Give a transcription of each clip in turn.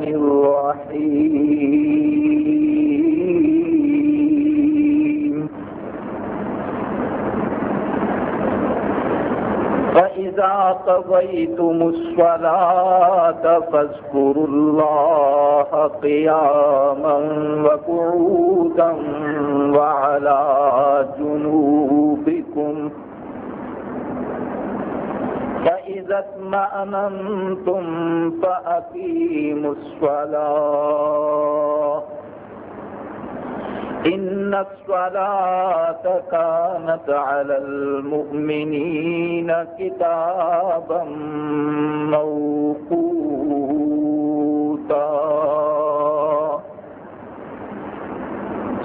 الرحيم. فإذا قضيتم الصلاة فاذكروا الله قياما وقعودا وعلى جنوبكم فإذا اطمأننتم فأقيموا الصلاة إن الصلاة كانت على المؤمنين كتابا موقوتا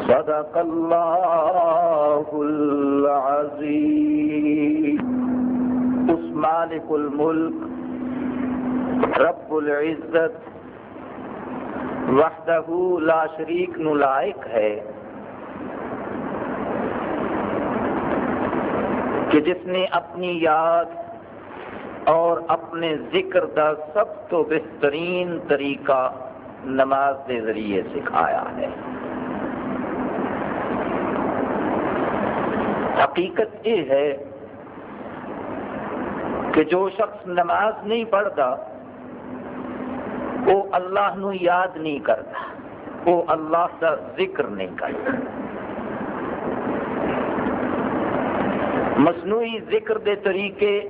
صدق الله العظيم مالک الملک، رب العزت، وحدہ لا شریک نو لائق ہے۔ کہ جس نے اپنی یاد اور اپنے ذکر کا سب تو بہترین طریقہ نماز کے ذریعے سکھایا ہے۔ حقیقت یہ ہے کہ جو شخص نماز نہیں پڑھتا، وہ اللہ نو یاد نہیں کرتا، وہ اللہ کا ذکر نہیں کرتا۔ مصنوعی ذکر دے طریقے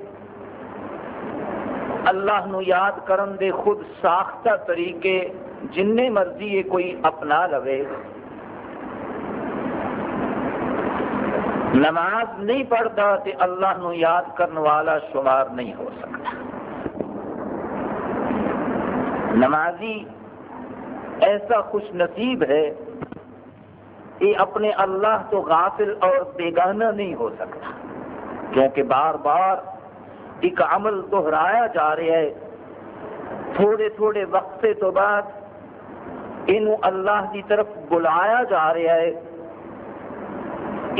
اللہ نو یاد کرن دے خود ساختہ طریقے جن مرضی یہ کوئی اپنا لوے۔ نماز نہیں پڑھتا تو اللہ نو یاد کرنے والا شمار نہیں ہو سکتا۔ نمازی ایسا خوش نصیب ہے یہ اپنے اللہ تو غافل اور بیگانہ نہیں ہو سکتا۔ کیونکہ بار بار ایک عمل دہرایا جا رہا ہے۔ تھوڑے تھوڑے وقفے تو بعد یہ اللہ کی طرف بلایا جا رہا ہے۔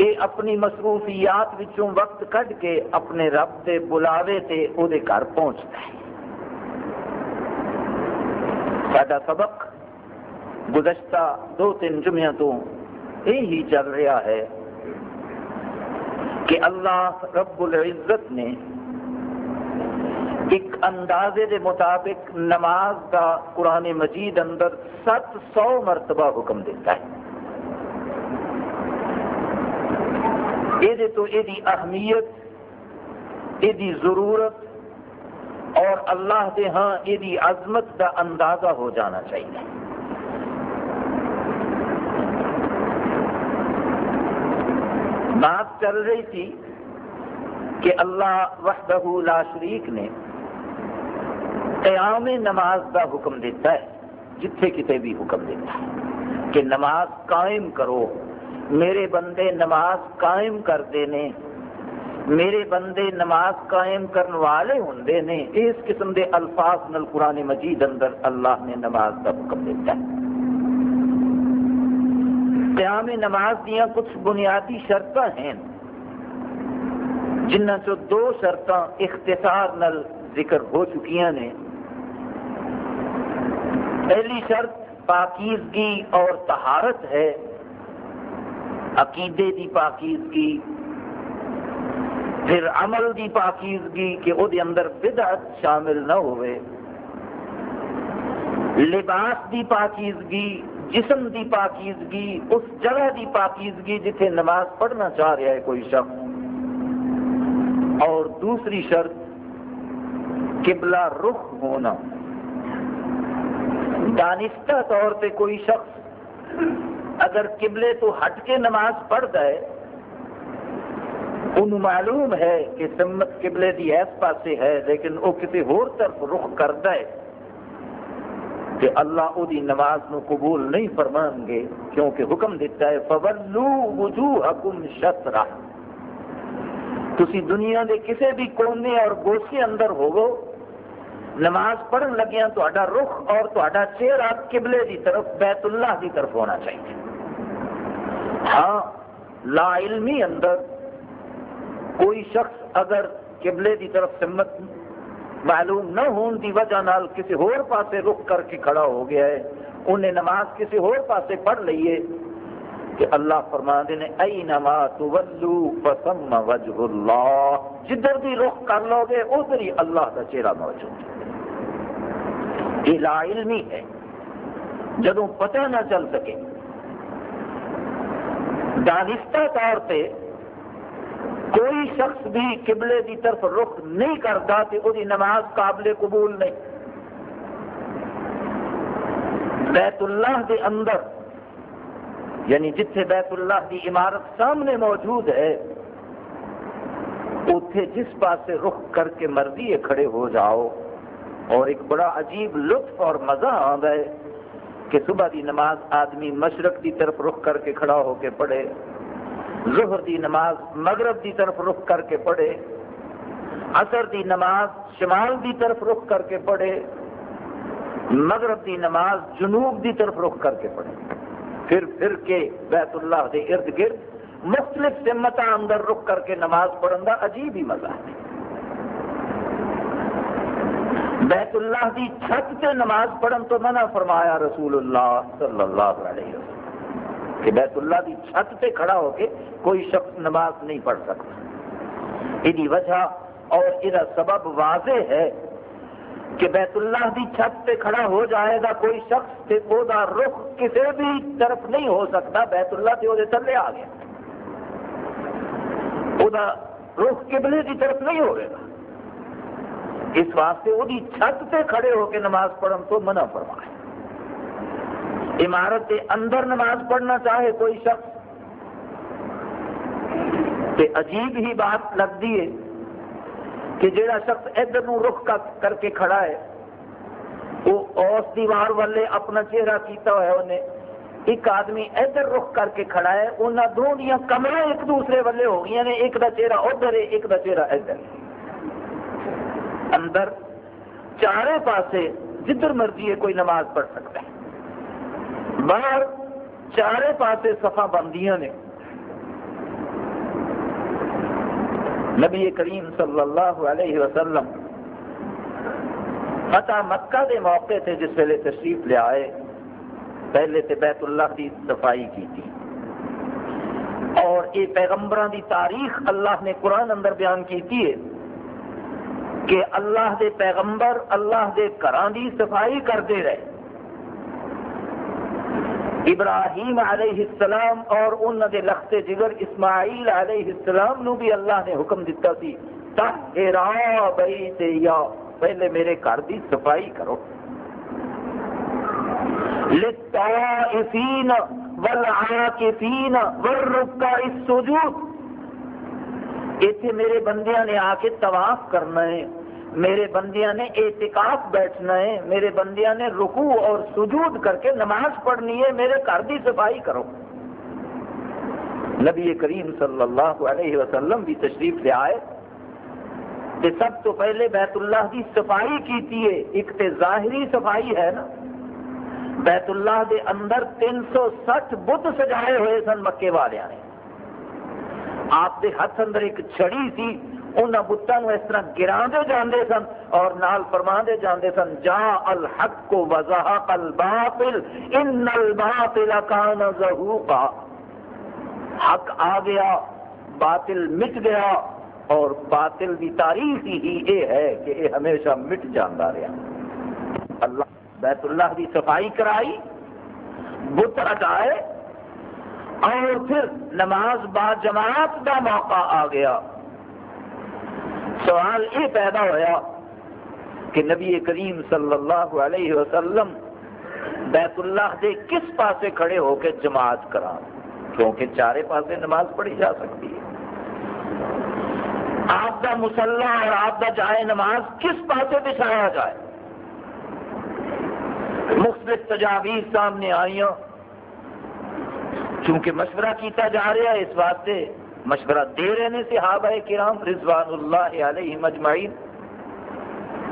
یہ اپنی مصروفیات وچوں وقت کڈ کے اپنے رب کے بلاوے تے او دے گھر پہنچتا ہے۔ سڈا سبق گزشتہ دو تین جمعہ تو یہی چل رہا ہے کہ اللہ رب العزت نے ایک اندازے دے مطابق نماز کا قرآن مجید اندر سات سو مرتبہ حکم دیتا ہے۔ یہ تو یہ اہمیت یہ ضرورت، اور اللہ دے ہاں یہ عظمت کا اندازہ ہو جانا چاہیے۔ بات چل رہی تھی کہ اللہ وحدہ لا شریک نے قیام نماز کا حکم دیتا ہے، جتھے کتے بھی حکم دیتا ہے، کہ نماز قائم کرو۔ میرے بندے نماز قائم کرتے ہیں میرے بندے نماز قائم کرنے والے ہوں نے۔ اس قسم دے الفاظ نل قرآن مجید اندر اللہ نے نماز کا حکم دیتا ہے۔ قیام نماز دیا کچھ بنیادی شرط ہیں جنہ چو دو شرط اختصار نل ذکر ہو چکی نے۔ پہلی شرط، پاکیزگی اور تہارت ہے۔ عقیدے دی پاکیزگی، پھر عمل دی پاکیزگی کہ وہ اندر بدعت شامل نہ ہوئے۔ لباس دی پاکیزگی، جسم دی پاکیزگی، اس جگہ دی پاکیزگی جتھے نماز پڑھنا چاہ رہا ہے کوئی شخص۔ اور دوسری شرط، قبلہ رخ ہونا۔ دانستہ طور پہ کوئی شخص اگر قبلے تو ہٹ کے نماز پڑھتا ہے ان معلوم ہے کہ سمت قبلے دی ایس پاسے ہے، لیکن وہ کسی ہور طرف رخ کرتا ہے کہ اللہ او دی نماز نو قبول نہیں فرمان گے، کیونکہ حکم دیتا ہے فَوَلُّ وُجُوهَكُمْ شَطْرَ تسی دنیا دے کسے بھی کونے اور گوشے اندر ہوگو نماز پڑھن لگیاں تو رخ اور تو چہرہ قبلے دی طرف، بیت اللہ دی طرف ہونا چاہیے۔ ہاں لا علمی اندر کوئی شخص اگر قبلے دی طرف سمت معلوم نہ ہون دی وجہ نال کسی ہور پاسے رخ کر کے کھڑا ہو گیا ہے، انہیں نماز کسی ہور پاسے پڑھ لیے کہ اللہ فرما دے ای تولو فسم وجہ اللہ جدھر بھی رخ کر لو گے، ادھر ہی اللہ کا چہرہ موجود ہے۔ یہ لا علمی ہے۔ جدو پتہ نہ چل سکے دانستہ طور پہ کوئی شخص بھی قبلے کی طرف رخ نہیں کرتا تو وہ نماز قابل قبول نہیں۔ بیت اللہ کے اندر یعنی جتھے بیت اللہ کی عمارت سامنے موجود ہے اتے جس پاس رخ کر کے مرضی کھڑے ہو جاؤ، اور ایک بڑا عجیب لطف اور مزہ آتا ہے۔ کہ صبح دی نماز آدمی مشرق کی طرف رخ کر کے کھڑا ہو کے پڑھے، ظہر دی نماز مغرب دی طرف رخ کر کے پڑھے، عصر دی نماز شمال دی طرف رخ کر کے پڑھے، مغرب دی نماز جنوب دی طرف رخ کر کے پڑھے۔ پھر پھر کے بیت اللہ دے ارد گرد مختلف سمت اندر رخ کر کے نماز پڑھن کا عجیب ہی مزہ ہے۔ بیت اللہ دی چھت سے نماز پڑھن تو منع فرمایا رسول اللہ صلی اللہ علیہ وسلم کہ بیت اللہ کی چھت پہ کھڑا ہو کے کوئی شخص نماز نہیں پڑھ سکتا۔ یہ وجہ اور یہ سبب واضح ہے کہ بیت اللہ کی چھت پہ کھڑا ہو جائے گا کوئی شخص وہ رخ کسی بھی طرف نہیں ہو سکتا، بیت اللہ سے وہ تھلے آ گیا۔ وہ رخ قبلے کی طرف نہیں ہوئے گا۔ اس واسطے وہ چھت پہ کھڑے ہو کے نماز پڑھن تو منع فرمائے۔ عمارت کے اندر نماز پڑھنا چاہے کوئی شخص۔ تے عجیب ہی بات لگتی ہے کہ جڑا شخص ادھر رخ کر کے کھڑا ہے، وہ اس دیوار والے اپنا چہرہ کیتا ہوا ہے، انہیں ایک آدمی ادھر رخ کر کے کھڑا ہے انہوں دونوں کمرے ایک دوسرے والے ہو گئی یعنی نے ایک دا چہرہ ادھر ہے، ایک دا چہرہ ادھر اندر چارے پاسے جدھر مرضی ہے کوئی نماز پڑھ سکتا ہے۔ باہر چارے پاسے سفا بندیاں نے۔ نبی کریم صلی اللہ علیہ وسلم فتح مکہ دے موقع تھے جس ویلے تشریف لے آئے، پہلے تے بیت اللہ کی صفائی کی تھی۔ اور یہ پیغمبران دی تاریخ اللہ نے قرآن اندر بیان کی تھی۔ ہے کہ اللہ دے پیغمبر اللہ دے گھران دی صفائی کرتے رہے۔ ابراہیم علیہ السلام اور ان دے لخت جگر اسماعیل علیہ السلام نو بھی اللہ نے حکم دیتا سی تہرا بیت یا، پہلے میرے گھر دی صفائی کرو۔ للطائفین والعاکفین والرکع السجود۔ ایتھے میرے بندیاں نے آ کے طواف کرنا ہے۔ میرے بندیاں نے اعتکاف بیٹھنا ہے، میرے بندیاں نے رکوع اور سجود کر کے نماز پڑھنی ہے، میرے گھر کی صفائی کرو۔ نبی کریم صلی اللہ علیہ وسلم بھی تشریف لے آئے۔ کہ سب تو پہلے بیت اللہ کی صفائی کی ہے۔ ایک تے ظاہری صفائی ہے نا۔ بیت اللہ دے اندر تین سو سٹھ بت سجائے ہوئے سن مکے والے نے۔ آپ دے ہاتھ اندر ایک چھڑی سی ان بتوں اس طرح گرا دے جاندے سن اور نال فرما دے جاندے سن جا الحق کو وضاحق الباطل، ان الباطل کان زہوقا. حق آ گیا، باطل مٹ گیا اور باطل کی تاریخ ہی یہ ہے کہ یہ ہمیشہ مٹ جانا رہا اللہ بیت اللہ کی صفائی کرائی، بت ہٹائے اور پھر نماز با جماعت کا موقع آ گیا۔ سوال یہ پیدا ہوا کہ نبی کریم صلی اللہ علیہ وسلم بیت اللہ دے کس پاسے کھڑے ہو کے جماعت کرا کیونکہ چارے پاسے نماز پڑھی جا سکتی ہے۔ آپ کا مسلح اور آپ کا جائے نماز کس پاسے بچھایا جائے؟ مختلف تجاویز سامنے آئی چونکہ مشورہ کیتا جا رہا ہے اس واسطے مشورہ دے رہے صحابہ کرام رضوان اللہ علیہ مجمعین۔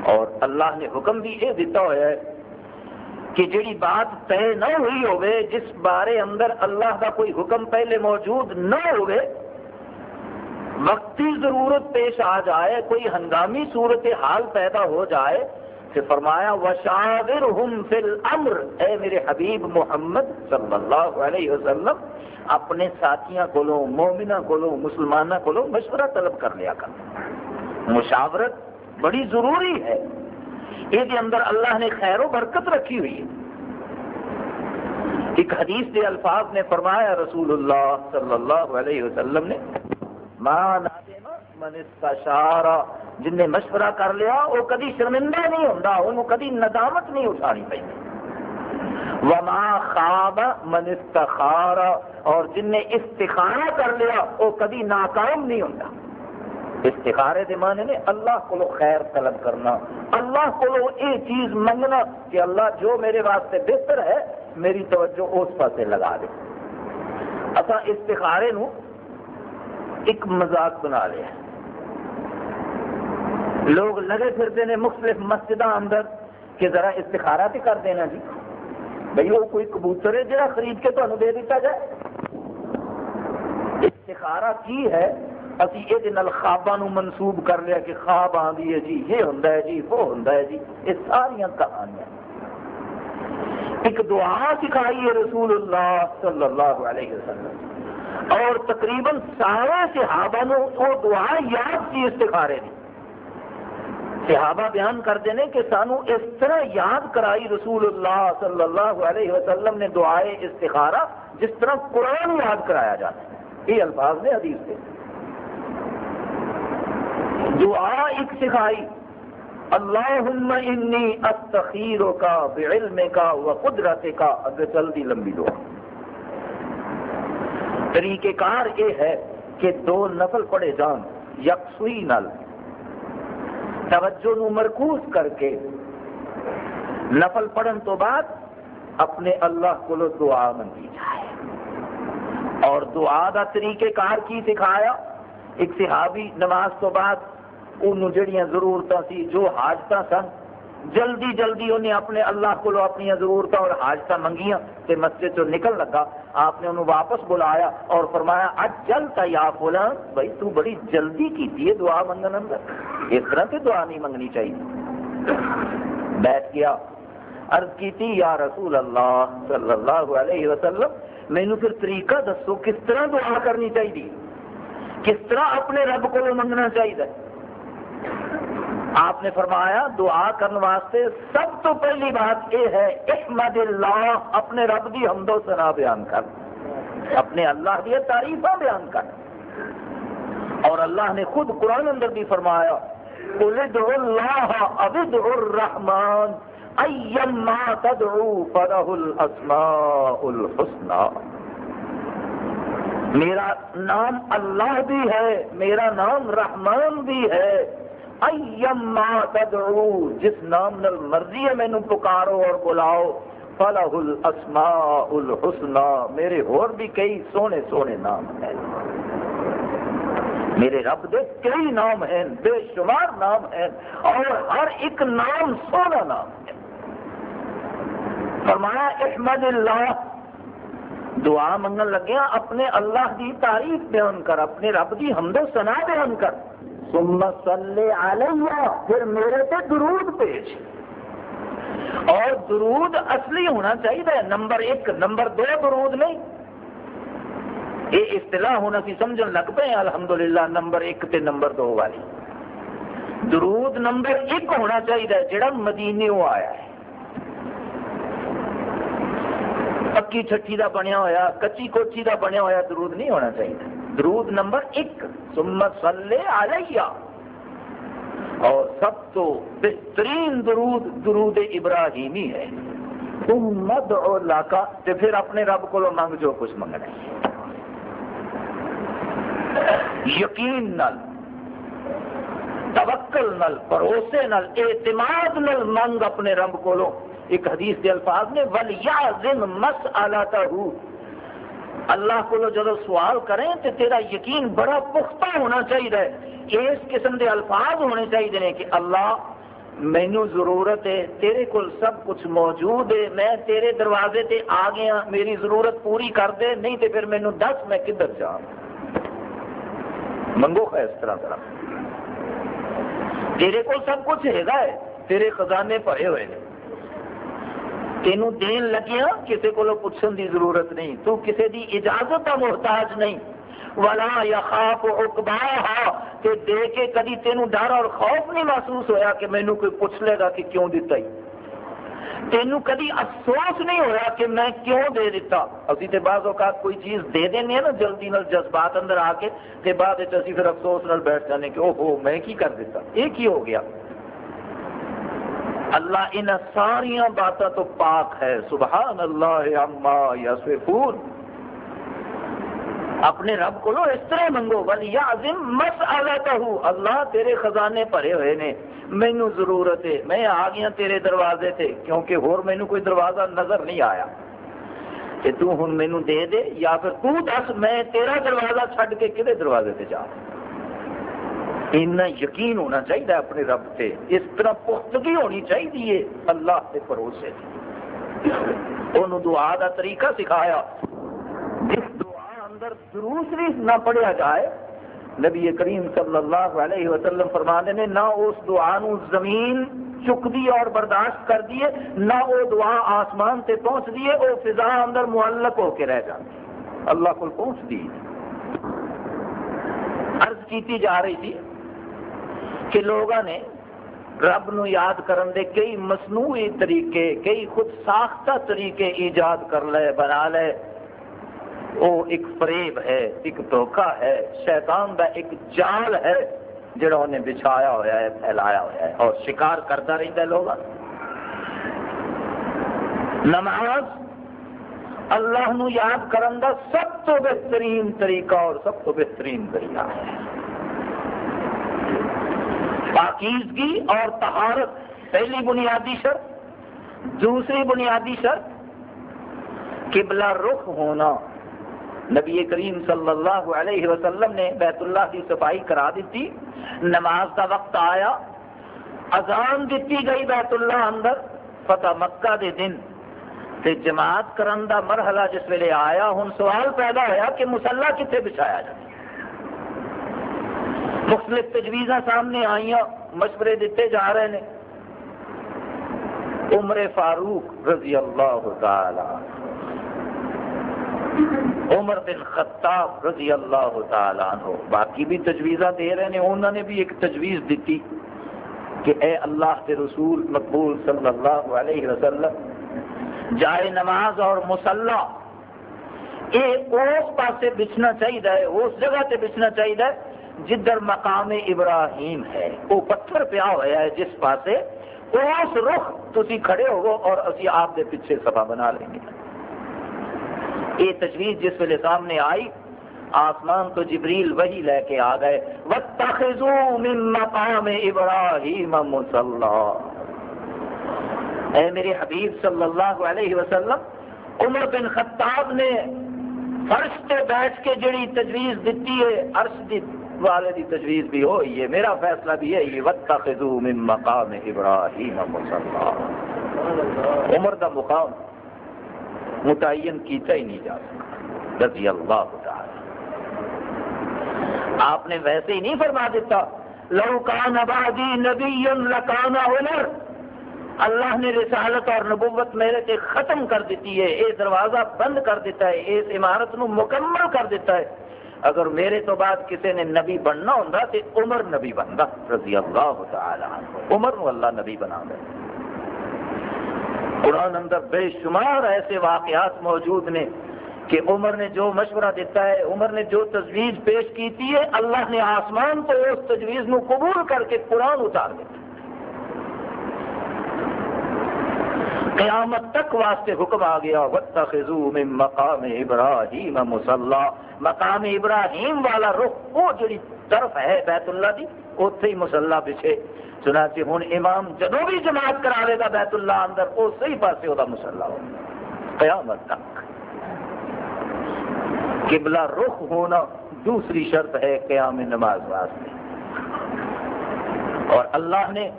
اور اللہ نے حکم بھی یہ دیتا ہوا ہے کہ جڑی بات طے نہ ہوئی ہوئے، جس بارے اندر اللہ کا کوئی حکم پہلے موجود نہ ہوئے، وقتی ضرورت پیش آ جائے، کوئی ہنگامی صورت حال پیدا ہو جائے کہ فرمایا وشاور ہم فل امر اے میرے حبیب محمد صلی اللہ علیہ وسلم، اپنے ساتھیاں کو مومنا کو مسلمانہ کو مشورہ طلب کر لیا کر مشاورت بڑی ضروری ہے۔ یہ اندر اللہ نے خیر و برکت رکھی ہوئی ہے۔ ایک حدیث کے الفاظ نے فرمایا، رسول اللہ صلی اللہ علیہ وسلم نے ماں من استشارا، جن نے مشورہ کر لیا، وہ کدی شرمندہ نہیں ہوتا انہوں کدی ندامت نہیں اٹھانی پی وما خواب من استخارا اور جن نے استخارہ کر لیا، وہ کدی ناکام نہیں ہوتا استخارے دے معنی نے اللہ کو خیر طلب کرنا، اللہ کو یہ چیز منگنا کہ اللہ جو میرے واسطے بہتر ہے، میری توجہ اس پاسے لگا دے۔ اصا استخارے نو ایک مزاق بنا لیا لوگ لگے پھرتے ہیں مختلف مسجد اندر کہ ذرا استخارہ تو کر دینا جی۔ بھائی وہ کوئی کبوتر ہے جہاں خرید کے تمہیں دے دیتا جائے۔ استخارہ کی ہے؟ ابھی یہ خوابہ منسوب کر لیا کہ خواب آدھی ہے جی یہ ہوں جی وہ ہوں جی۔ یہ ساریا کہانیاں۔ ایک دعا سکھائی ہے رسول اللہ صلی اللہ علیہ وسلم۔ اور تقریباً سارے صحابہ نے وہ دعا یاد کی استخارے نے صحابہ بیان کرتے ہیں کہ سانو اس طرح یاد کرائی رسول اللہ صلی اللہ علیہ وسلم نے دعائے استخارہ جس طرح قرآن یاد کرایا جاتا ہے۔ یہ الفاظ نے حدیث سے دعا ایک سکھائی، اللہم انی استخیر کا بعلم کا و قدرت کا اگر چلتی لمبی دعا۔ طریقہ کار یہ ہے کہ دو نفل پڑے جان، یکسوئی نل۔ توجہ نو مرکوز کر کے نفل پڑھن تو بعد اپنے اللہ کو دعا منگی جائے۔ اور دعا دا طریقہ کار کی سکھایا؟ ایک صحابی نماز تو بعد انہوں جڑیاں ضرورت سی، جو حاجت سن جلدی جلدی انہیں اپنے اللہ کو اپنی ضرورت اور حاجت منگیاں تے مسجد چ نکل لگا۔ آپ نے انہوں واپس بلایا اور فرمایا اج جلتا یا فلان، بھائی تو بڑی جلدی کی دعا منگن اندر۔ اس طرح کی دعا نہیں منگنی چاہیے۔ بیٹھ گیا۔ عرض کی تھی، یا رسول اللہ صلی اللہ علیہ وسلم مینو پھر طریقہ دسو، کس طرح دعا کرنی چاہیے؟ کس طرح اپنے رب کو منگنا چاہیے؟ آپ نے فرمایا دعا کرنے واسطے سب تو پہلی بات یہ ہے، احمد اللہ، اپنے رب کی حمد و سنا بیان کر۔ اپنے اللہ کی تعریف بیان کر۔ اور اللہ نے خود قرآن اندر بھی فرمایا اللہ ابد الرحمان ایما تدعو فرح الاسماء الحسنى۔ میرا نام اللہ بھی ہے، میرا نام رحمان بھی ہے۔ ایما تدعو، جس نام نل مرضی ہے مینو پکارو اور بلاؤ فلاح الاسماء الحسنى میرے اور بھی کئی سونے سونے نام ہیں۔ میرے رب دے کئی نام ہیں، بے شمار نام ہیں، اور ہر ایک نام سونا نام ہے۔ فرمایا، احمد اللہ، دعا منگن لگیا اپنے اللہ کی تعریف بیان کر، اپنے رب کی حمد و سنا بیان کر۔ صلی علیہ، پھر میرے تے درود پیش۔ اور درود اصلی ہونا چاہیے، نمبر ایک، نمبر دو درود نہیں۔ یہ اصطلاح ہونا سی سمجھن لگ پے الحمدللہ، نمبر ایک تے نمبر دو والی۔ درود نمبر ایک ہونا چاہیے، جڑا مدینے آیا ہے۔ پکی چھٹی کا بنیا ہوا کچی کوچی کا بنیا ہوا درود نہیں ہونا چاہیے۔ درود نمبر ایک۔ سمت صلی علیہ۔ اور سب تو بہترین درود درود ابراہیمی ہے۔ امت اور لاکا تو پھر اپنے رب کو منگ جو کچھ منگنا ہے۔ یقین نل، توکل نل، بھروسے نل، اعتماد نل منگ اپنے رب کو ایک حدیث کے الفاظ نے ولیا مس آلہ اللہ کو جب سوال کریں تو تیرا یقین بڑا پختہ ہونا چاہیے۔ اس قسم کے الفاظ ہونے چاہیے کہ اللہ، مینو ضرورت ہے، تیرے کو سب کچھ موجود ہے، میں تیرے دروازے تے آ گیا، میری ضرورت پوری کر دے، نہیں تو پھر مینو دس میں کدھر جا منگو ہے اس طرح طرح۔ تیرے کو سب کچھ ہے، تیرے خزانے پڑے ہوئے ہیں۔ تینوں دین لگیا کسی کو پوچھنے دی ضرورت نہیں۔ تو کسی دی اجازت کا محتاج نہیں۔ ولا یا خواب اقبا تے دے کے کدی تینوں ڈر اور خوف نہیں محسوس ہویا کہ مینو کوئی پوچھ لے گا کہ کیوں دیتا ہی۔ تینوں کدی افسوس نہیں ہوا کہ میں کیوں دے دیتا۔ ابھی تے بعض اوقات کوئی چیز دے دینے نا، جلدی نال جذبات اندر آ کے، تے بعد پھر افسوس نال بیٹھ جانے کہ اوہو، میں کی کر دیتا؟ یہ کی ہو گیا؟ اللہ ان ساری باتوں تو پاک ہے۔ سبحان اللہ عما یصفون۔ اپنے رب کو اس طرح منگو۔ بلی عظیم مس اللہ تیرے خزانے بھرے ہوئے نے۔ مینو ضرورت ہے۔ میں آ گیا تیرے دروازے تے۔ کیونکہ ہور مینو کوئی دروازہ نظر نہیں آیا۔ کہ تو ہن مینو دے دے، یا پھر تو دس، میں تیرا دروازہ چھڈ کے کدے دروازے تے جا۔ رہا اتنا یقین ہونا چاہیے اپنے رب سے اس طرح پختگی ہونی چاہیے اللہ کے بھروسے انہوں دعا دا طریقہ سکھایا۔ جس دعا اندر دوسری نہ پڑھیا جائے، نبی کریم صلی اللہ علیہ وسلم فرمانے نے، نہ اس دعا نو زمین چک دیے اور برداشت کر دیے، نہ وہ دعا آسمان سے پہنچ دیے، وہ فضا اندر معلق ہو کے رہ جاتی۔ اللہ کو پہنچ دی۔ عرض کیتی جا رہی تھی کہ لوگوں نے رب نو یاد کرن دے کئی مصنوعی طریقے، کئی خود ساختہ طریقے ایجاد کر لے، بنا لے۔ وہ ایک فریب ہے، ایک دھوکہ ہے، شیطان کا ایک جال ہے، جڑا انہیں بچھایا ہوا ہے، پھیلایا ہوا ہے۔ اور شکار کرتا رہتا ہے لوگ نماز اللہ نو یاد کرن دا سب تو بہترین طریقہ اور سب تو بہترین طریقہ ہے۔ پاکیزگی اور تہارت پہلی بنیادی شرط۔ دوسری بنیادی شرط، قبلہ رخ ہونا۔ نبی کریم صلی اللہ علیہ وسلم نے بیت اللہ کی صفائی کرا دیتی، نماز کا وقت آیا، اذان دیتی گئی بیت اللہ اندر، فتح مکہ دے دن۔ تے جماعت کرن دا مرحلہ جس ویلے آیا، ہن سوال پیدا ہوا کہ مسلح کتنے بچھایا جائے مختلف تجویز سامنے آئی مشورے دیتے جا رہے ہیں عمر فاروق رضی اللہ تعالی عمر بن خطاب رضی اللہ تعالی عنہ۔ باقی بھی تجویزہ دے رہے ہیں انہوں نے بھی ایک تجویز دیتی کہ اے اللہ کے رسول مقبول صلی اللہ علیہ وسلم، جائے نماز اور مسلح یہ اس پاسے بچنا چاہیے اس جگہ سے بچنا چاہیے جدھر مقام ابراہیم ہے۔ وہ پتھر پیا ہوا ہے جس پاسے اس رخ تھی کھڑے ہو اور اسی آپ کے پیچھے سفا بنا لیں گے۔ یہ تجویز جس ویلے سامنے آئی، آسمان تو جبریل وہی لے کے آ گئے۔ وَاتَّخِذُوا مِن مَقَامِ إِبْرَاهِيمَ مُصَلَّى۔ اے میرے حبیب صلی اللہ علیہ وسلم، عمر بن خطاب نے فرش پہ بیٹھ کے جڑی تجویز دیتی ہے، عرش دی والے دی تجویز بھی ہوئی ہے، میرا فیصلہ بھی ہے، یہ وَاتَّخِذُوا مِن مَقَامِ إِبْرَاهِيمَ مُصَلَّى۔ عمر دا مقام متعین کیتا ہی نہیں جا سکتا، رضی اللہ تعالی۔ آپ نے ویسے ہی نہیں فرما دیتا، لو کان آبادی نبی لکان عمر۔ اللہ نے رسالت اور نبوت میرے سے ختم کر دیتی ہے یہ دروازہ بند کر دیتا ہے اس عمارت نو مکمل کر دیتا ہے۔ اگر میرے تو بعد کسی نے نبی بننا ہوں تو عمر نبی بنتا رضی اللہ تعالی عمر نو اللہ نبی بنا دے۔ قرآن اندر بے شمار ایسے واقعات موجود نے کہ عمر نے جو مشورہ دیتا ہے، عمر نے جو تجویز پیش کی ہے اللہ نے آسمان تو اس تجویز نو قبول کر کے قرآن اتار دیا قیامت تک واسطے حکم آ گیا، وَاتَّخِذُوا مِن مَقَامِ إِبْرَاهِيمَ مُصَلَّى۔ مقام ابراہیم والا رخ، وہ جڑی طرف ہے بیت اللہ دی اتنے ہی مسلح پیچھے۔ سنا چنانچہ ہوں امام جدو بھی جماعت کرا گا بیت اللہ اندر وہ صحیح پاسے وہ مسلح ہو۔ قیامت تک۔ قبلہ رخ ہونا دوسری شرط ہے قیام نماز واسطے۔ اور اللہ نے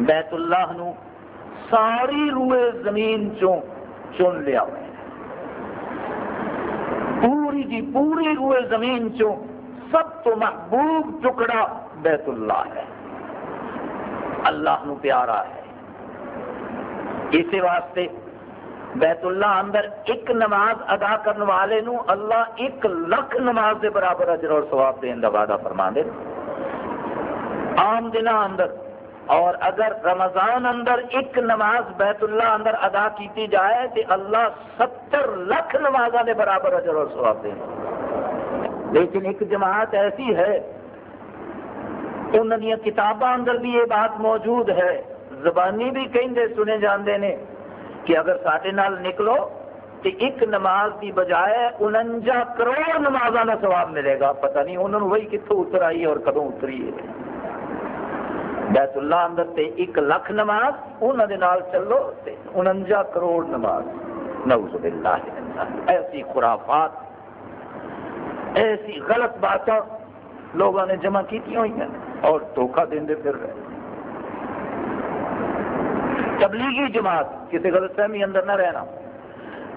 بیت اللہ نو ساری روئے زمین چوں چن لیا ہوا ہے پوری جی پوری روئے زمین چوں سب تو محبوب ٹکڑا بیت اللہ ہے۔ اللہ نو پیارا ہے۔ اسی واسطے بیت اللہ اندر ایک نماز ادا کرنے والے نو اللہ ایک لکھ نماز دے برابر اجر اور ثواب دین کا وعدہ فرما دے عام دن اندر اور اگر رمضان اندر ایک نماز بیت اللہ اندر ادا کیتی جائے تو اللہ ستر لکھ نمازوں کے برابر اجر اور سواب دیں لیکن ایک جماعت ایسی ہے انہوں کتاباں اندر بھی یہ بات موجود ہے، زبانی بھی کہیں سنے جاندے نے کہ اگر سارے نال نکلو تو ایک نماز کی بجائے انجا کروڑ نمازوں کا سواب ملے گا۔ پتہ نہیں انہوں نے وہی کتوں اتر آئی اور کدوں اتری ہے۔ بیت اللہ اندر تے ایک لکھ نماز انہوں نے نال چلو تے انجا کروڑ نماز۔ نعوذ باللہ ایسی خرافات، ایسی غلط باتیں لوگوں نے جمع کی ہوئی ہیں اور دھوکہ دیں پھر رہے تبلیغی جماعت، کسی غلط فہمی اندر نہ رہنا۔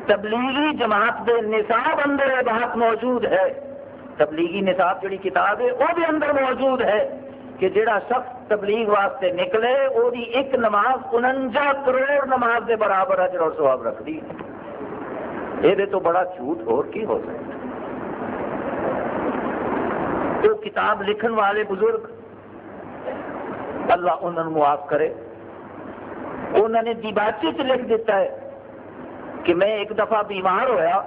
تبلیغی جماعت دے نصاب اندر یہ بات موجود ہے۔ تبلیغی نصاب جڑی کتاب ہے، وہ بھی اندر موجود ہے۔ کہ جڑا شخص تبلیغ واسطے نکلے وہ ایک نماز انجا کروڑ نماز کے برابر اجر اور سواب رکھ دی۔ یہ تو بڑا جھوٹ اور کی ہو سکتا؟ جو کتاب لکھن والے بزرگ، اللہ انہوں نے معاف کرے۔ انہوں نے دیباچی چ لکھ دیتا ہے کہ میں ایک دفعہ بیمار ہویا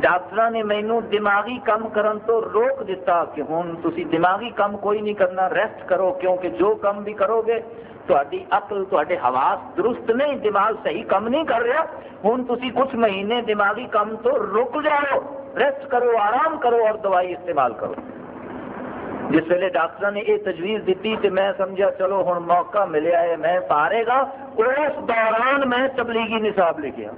ڈاکٹر نے مینو دماغی کم کرن تو روک دیتا کہ ہوں تھی دماغی کم کوئی نہیں کرنا ریسٹ کرو، کیونکہ جو کم بھی کرو گے تاری اقل تے حواس درست نہیں، دماغ صحیح کم نہیں کر رہا۔ ہوں تھی کچھ مہینے دماغی کم تو رک جاؤ ریسٹ کرو، آرام کرو اور دوائی استعمال کرو۔ جس ویلے ڈاکٹر نے یہ تجویز دیتی تو میں سمجھا، چلو ہوں موقع ملیا ہے میں پارے گا۔ اس دوران میں تبلیغی نصاب لکھا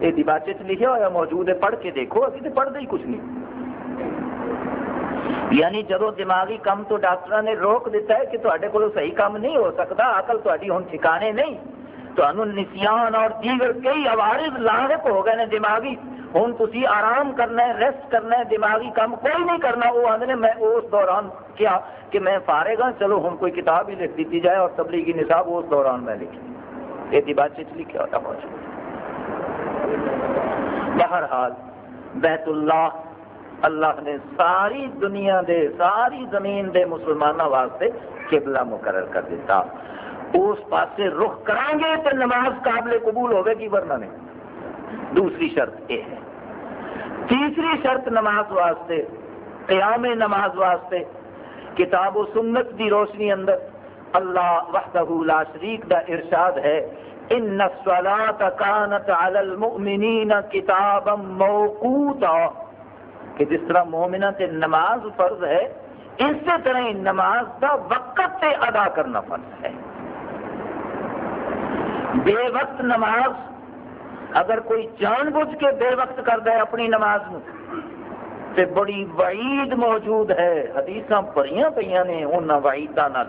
یہ دیباچے لکھا ہوا موجود ہے، پڑھ کے دیکھو، ابھی تو پڑھتے ہی کچھ نہیں۔ یعنی جدو دماغی کم تو ڈاکٹر نے روک دیتا ہے کہ تے کو صحیح کام نہیں ہو سکتا اقل تاری ہوں ٹھکانے نہیں۔ تو نسیان اور دیگر کئی عوارض لاحق ہو گئے ہیں دماغی۔ ہوں تھی آرام کرنا ہے ریسٹ کرنا ہے، دماغی کام کوئی نہیں کرنا۔ وہ آدھے میں اس دوران کیا کہ میں فارے گا ہاں، چلو ہوں کوئی کتاب ہی لکھ دیتی جائے اور تبلیغی نصاب اس دوران میں لکھی یہ دیباچے لکھا ہوتا موجود۔ بہرحال بیت اللہ اللہ نے ساری دنیا دے، ساری زمین دے مسلمانوں واسطے قبلہ مقرر کر دیتا۔ اس پاسے رخ کریں گے تو نماز قابل قبول ہوگی گی، ورنہ نہیں۔ دوسری شرط یہ ہے۔ تیسری شرط نماز واسطے، قیام نماز واسطے، کتاب و سنت دی روشنی اندر اللہ وحدہ لا شریک دا ارشاد ہے ان الصلاة كانت على المؤمنین کتابا موقوتا کہ جس طرح مومنہ تے نماز فرض ہے، اسی طرح نماز دا وقت تے ادا کرنا فرض ہے۔ بے وقت نماز، اگر کوئی جان بوجھ کے بے وقت کرتا ہے اپنی نماز میں تے بڑی وعید موجود ہے۔ حدیث بڑی پہ نے ان وعیدہ نال۔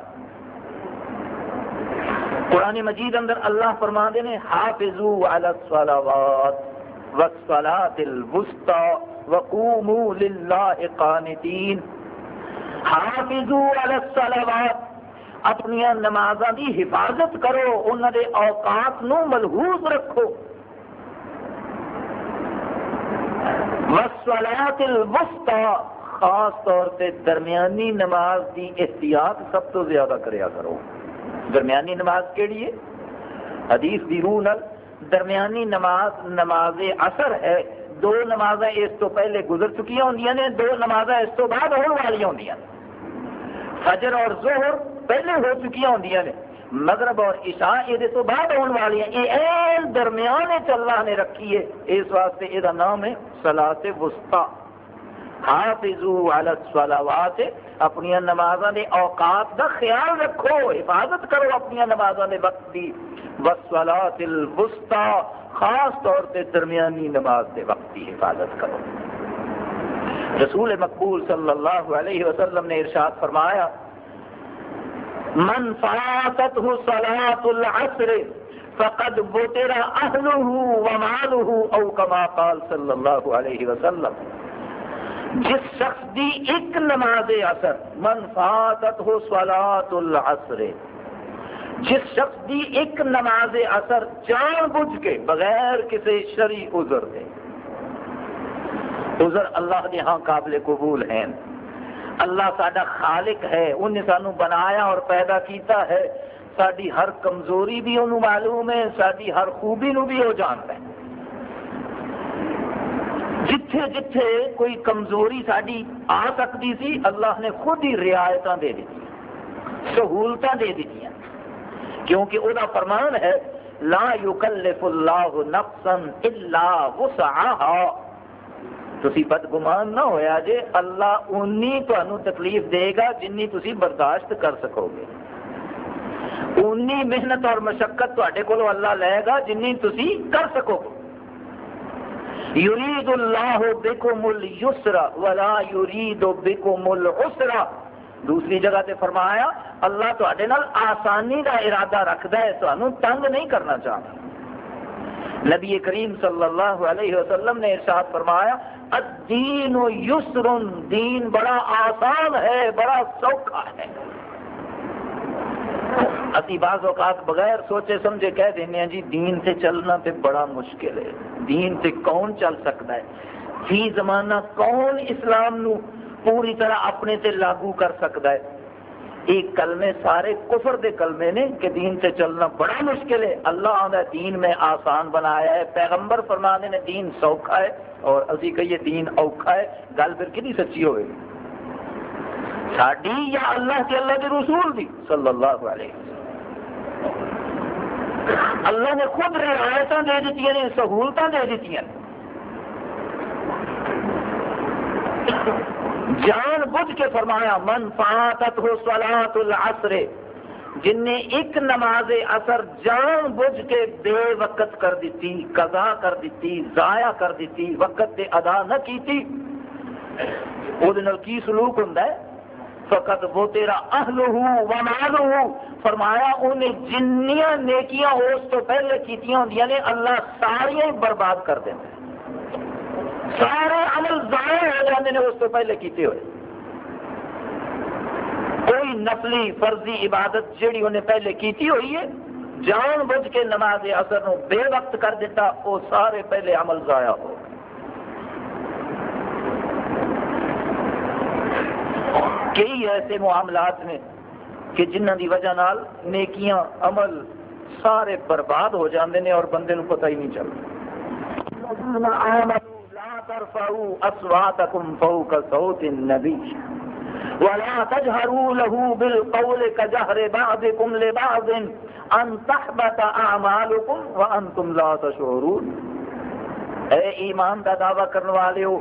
قرآن مجید اندر اللہ فرما دے نے حافظو علی الصلاوات والصلاة الوسطى وقوموا للہ قانتین۔ حافظو علی الصلاوات اپنی نمازاں دی حفاظت کرو انہوں دے اوقات نو ملحوظ رکھو۔ والصلاة الوسطى خاص طور پہ درمیانی نماز دی احتیاط سب تو زیادہ کریا کرو۔ درمیانی نماز کیڑی ہے؟ حدیث دی روح نل درمیانی نماز نماز اثر ہے۔ دو نماز اس تو پہلے گزر چکی ہوں نے، دو نماز اس تو بعد ہونے والی ہوں فجر اور زہر پہلے ہو چکی ہوں نے۔ مغرب اور عشاء یہ تو بعد ہونے والی ہیں یہ درمیان اللہ نے رکھی ہے۔ اس واسطے یہ نام ہے سلاح وسطی۔ حافظو علی الصلاوات اپنی نمازاں دے اوقات دا خیال رکھو، حفاظت کرو اپنی نمازاں دے وقت دی۔ والصلاۃ الوسطى، خاص طور پہ درمیانی نماز دے وقت دی حفاظت کرو۔ رسول مقبول صلی اللہ علیہ وسلم نے ارشاد فرمایا، من فاتته صلاة العصر، فقد بطر اهله وماله او كما قال صلی اللہ علیہ وسلم. جس شخص دی ایک نماز اثر منفاطت ہو سوالات العصر. جس شخص دی ایک نماز اثر جان بوجھ کے بغیر کسی شری عذر دے۔ عذر اللہ کے ہاں قابل قبول ہیں۔ اللہ سڈا خالق ہے انہیں سانو بنایا اور پیدا کیتا ہے۔ ساری ہر کمزوری بھی انہوں معلوم ہے ساری ہر خوبی نو بھی وہ جانتا ہے۔ جتھے جتھے کوئی کمزوری ساری آ سکتی سی، اللہ نے خود ہی رعایت دے دی سہولت دے دیتی کیونکہ وہ فرمان ہے، لا یکلف اللہ نفسا الا وسعها تسی بدگمان نہ ہویا جے، اللہ انی تو تکلیف دے گا جنی تسی برداشت کر سکو گے۔ انی محنت اور مشقت تے کو اللہ لے گا جنی تسی کر سکو گے۔ یرید اللہ بکم السرا ولا یرید بکم العسرا دوسری جگہ تے فرمایا، اللہ تے آسانی کا ارادہ رکھتا ہے تو تنگ نہیں کرنا چاہتا۔ نبی کریم صلی اللہ علیہ وسلم نے ارشاد فرمایا، الدین یسر، دین بڑا آسان ہے، بڑا سوکھا ہے۔ اسی بعض اوقات بغیر سوچے سمجھے کہہ دینے ہیں جی دین سے چلنا تے بڑا مشکل ہے۔ دین سے کون چل سکتا ہے؟ فی زمانہ کون اسلام نو پوری طرح اپنے تے لاگو کر سکتا ہے؟ ایک کلمے سارے کفر دے کلمے نے کہ دین سے چلنا بڑا مشکل ہے۔ اللہ آدھا دین میں آسان بنایا ہے۔ پیغمبر فرمانے نے دین سوکھا ہے اور اسی کہیے دین اوکھا ہے، گل پھر کتنی سچی ہوئے؟ گی ساڈی یا اللہ کے اللہ کے رسول دی، صلی اللہ علیہ وسلم۔ اللہ نے خود رعایت دے دیتی ہیں سہولت دے دیتی جان بجھ کے فرمایا، من فاتت ہو سلات العصر، جن نے ایک نماز اثر جان بجھ کے بے وقت کر دیتی، قضا کر دیتی، ضائع کر دیتی، وقت دے ادا نہ کیتی۔ وہ کی سلوک ہوں فقط وہ تیرا اہل ہوں فرمایا، انہیں جنیاں نیکیاں، اس تو پہلے کیتیاں ہوں نے اللہ سارے برباد کر دیں سارے عمل ضائع ہو جاتے ہیں، اس تو پہلے کیتے ہوئے۔ کوئی نفلی فرضی عبادت جیڑی انہیں پہلے کیتی ہوئی ہے، جان بوجھ کے نماز اثر نو بے وقت کر دیتا، وہ سارے پہلے عمل ضائع ہو۔ کئی ایسے معاملات نے کہ جنہ دی وجہ نال نیکیاں عمل سارے برباد ہو جاندے نے اور بندے نو پتہ ہی نہیں چلتا۔ لا ترفعوا اصواتكم فوق صوت النبي ولا تجهروا له بالقول كجهر بعضكم لبعض ان تحبط اعمالكم وانتم لا تشعرون۔ اے ایمان کا دعویٰ کرنے والے ہو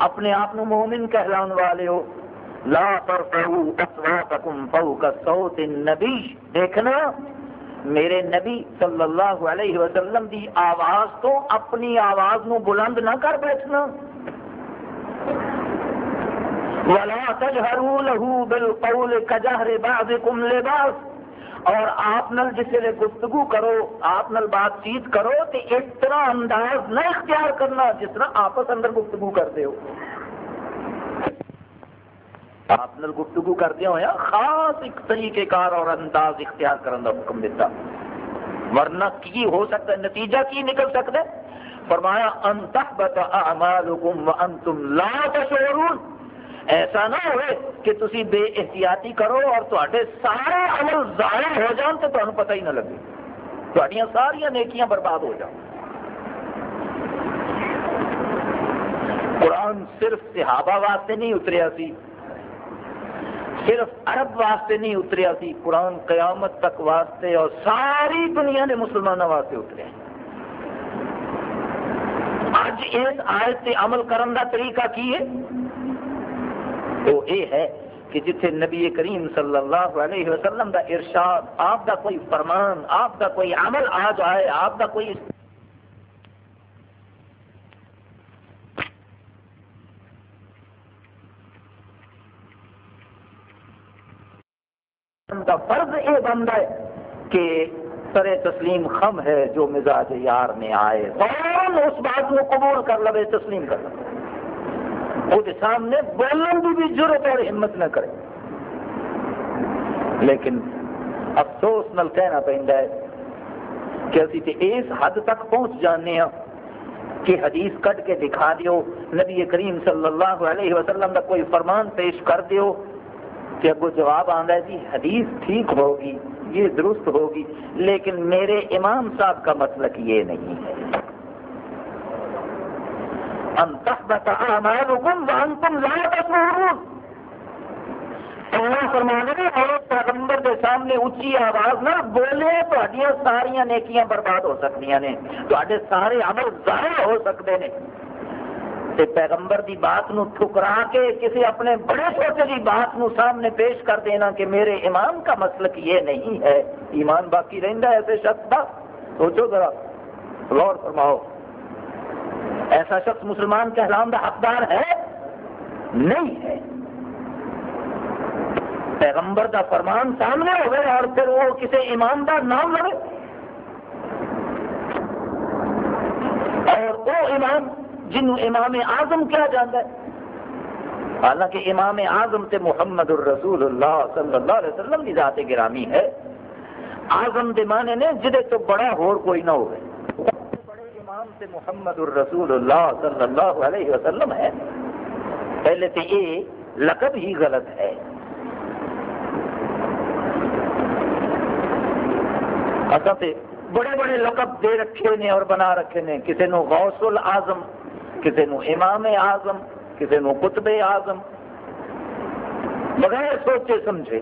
اپنے آپ مومن کہلانے والے ہو۔ لا ترفعوا اصواتكم فوق صوت النبي دیکھنا، میرے نبی صلی اللہ علیہ وسلم دی آواز تو اپنی آواز نو بلند نہ کر بیٹھنا۔ ولا تجهروا له بالقول كجهر بعضكم لبعض۔ اور آپ نل جس گفتگو کرو، آپ نل بات چیت کرو تو اس طرح انداز نہ اختیار کرنا جس طرح آپس اندر گفتگو کرتے ہو۔ آپ نل گفتگو کردے ہوا خاص ایک طریقہ کار اور انداز اختیار کرنے کا حکم دیتا ورنہ کی ہو سکتا ہے، نتیجہ کی نکل سکتا ہے؟ فرمایا انتحبت اعمالکم وانتم لا تشعرون ایسا نہ ہوئے کہ تسی بے احتیاطی کرو اور تے سارے عمل ضائع ہو جان تو تمہیں پتہ ہی نہ لگے۔ تھوڑیاں ساریا نیکیاں برباد ہو جان۔ قرآن صرف صحابہ واسطے نہیں اتریا سی، صرف عرب واسطے نہیں اتریا سی، قرآن قیامت تک واسطے اور ساری دنیا نے مسلمانوں واسطے اتریا۔ اج اس آیت سے عمل کرن کا طریقہ کی ہے؟ وہ یہ ہے کہ جتھے نبی کریم صلی اللہ علیہ وسلم کا ارشاد، آپ کا کوئی فرمان، آپ کا کوئی عمل آ جائے، آپ کا کوئی کا فرض یہ بنتا ہے کہ سر تسلیم خم ہے جو مزاج یار میں آئے۔ فوراً اس بات کو قبول کر لے تسلیم کر لے وہ سامنے بولنے کی بھی ضرورت اور ہمت نہ کرے۔ لیکن افسوس نل کہنا پہنتا ہے کہ اسی تے اس حد تک پہنچ جانے ہاں کہ حدیث کٹ کے دکھا دیو، نبی کریم صلی اللہ علیہ وسلم کا کوئی فرمان پیش کر دیو کہ اگو جواب آتا ہے جی حدیث ٹھیک ہوگی، یہ درست ہوگی، لیکن میرے امام صاحب کا مسلک یہ نہیں ہے۔ ان تحبط اعمالكم وانتم لا تشعرون. اللہ فرما دے اور پیغمبر کے سامنے اچھی آواز نہ بولے تو ساریا نیکیاں برباد ہو سکتی ہیں تے سارے عمل ظاہر ہو سکتے ہیں تے پیغمبر دی بات نو ٹھکرا کے کسی اپنے بڑے چھوٹے دی بات نو سامنے پیش کر دینا کہ میرے امام کا مسلک یہ نہیں ہے، ایمان باقی رہندا ہے ایسے شخص کا سوچو ذرا، غور فرماؤ۔ ایسا شخص مسلمان کہلام کا حقدار ہے؟ نہیں ہے۔ پیغمبر کا فرمان سامنے ہوئے اور پھر وہ کسی امام کا نام لڑے اور وہ امام جنہوں امام اعظم کیا جاتا ہے۔ حالانکہ امام اعظم سے محمد الرسول اللہ صلی اللہ علیہ وسلم کی ذات گرامی ہے۔ آزم کے معنی نے جہے تو بڑا ہور کوئی نہ ہوئے۔ سے محمد الرسول اللہ صلی اللہ علیہ وسلم ہے۔ پہلے تو یہ لقب ہی غلط ہے۔ اچھا، اصل بڑے بڑے لقب دے رکھے نے اور بنا رکھے نے۔ کسی نو غوث العظم کسی نو امام اعظم کسی نو قطب اعظم بغیر سوچے سمجھے۔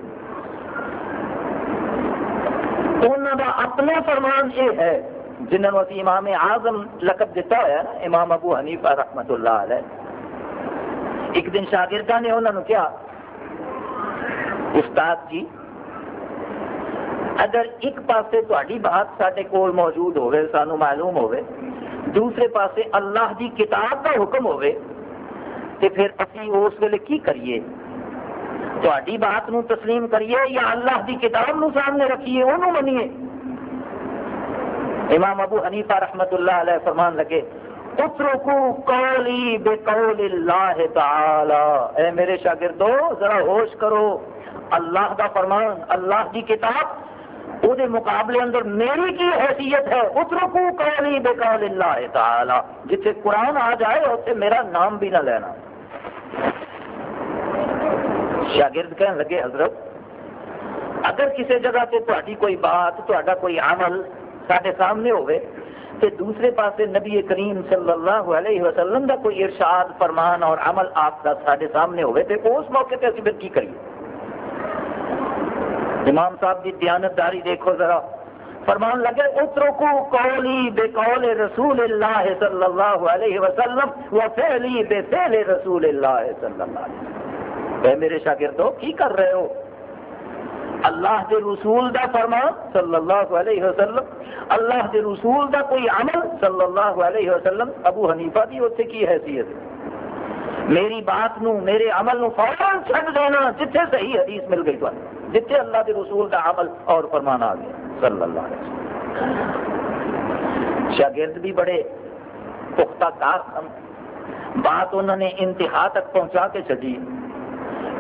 انہوں کا اپنا فرمان یہ ہے جنہوں نے ابھی امام اعظم لقب دیتا ہوا نا امام ابو حنیفہ رحمت اللہ علیہ۔ ایک دن شاگردہ نے انہوں نے کیا استاد جی اگر ایک پاسے تاری بات سارے کول موجود ہوئے سانو معلوم ہوئے دوسرے پاسے اللہ دی کتاب کا حکم ہوئے تو پھر اسی اس ویلے کی کریے؟ تھی بات نو تسلیم کریے یا اللہ دی کتاب نو سامنے رکھیے انہوں منیے؟ امام ابو حنیفہ رحمت اللہ علیہ فرمان لگے، اترکو قولی بے قول اللہ تعالی۔ اے میرے شاگردو، ذرا ہوش کرو۔ اللہ کا فرمان، اللہ کی کتاب وہ مقابلے اندر میری کی حیثیت ہے۔ اترکو قولی بے قول اللہ تعالی۔ جتنے قرآن آ جائے اسے میرا نام بھی نہ لینا۔ شاگرد کہنے لگے، حضرت، اگر کسی جگہ سے تاری کوئی بات تا کوئی عمل سارے سامنے ہوئے تو دوسرے پاسے نبی کریم صلی اللہ علیہ وسلم کا کوئی ارشاد، فرمان اور عمل آپ کا سارے سامنے ہوئے تو اس موقع پہ اسی پھر کی کریے؟ امام صاحب کی دیانت داری دیکھو ذرا۔ فرمان لگے، اترکو قولی بے قول رسول اللہ صلی اللہ علیہ وسلم و فعلی بے فعل رسول اللہ صلی اللہ علیہ وسلم۔ اے میرے شاگردو، کی کر رہے ہو؟ اللہ کے رسول دا فرمان صلی اللہ علیہ وسلم، اللہ کے رسول دا کوئی عمل صلی اللہ علیہ وسلم، ابو حنیفہ دی اتنے کی حیثیت میری بات نو، میرے عمل نو فوراً چھڈ دینا، جتھے صحیح حدیث مل گئی تو جتنے اللہ کے رسول کا عمل اور فرمان آ گیا صلی اللہ علیہ وسلم۔ شاگرد بھی بڑے پختہ کار سن، بات انہوں نے انتہا تک پہنچا کے چلی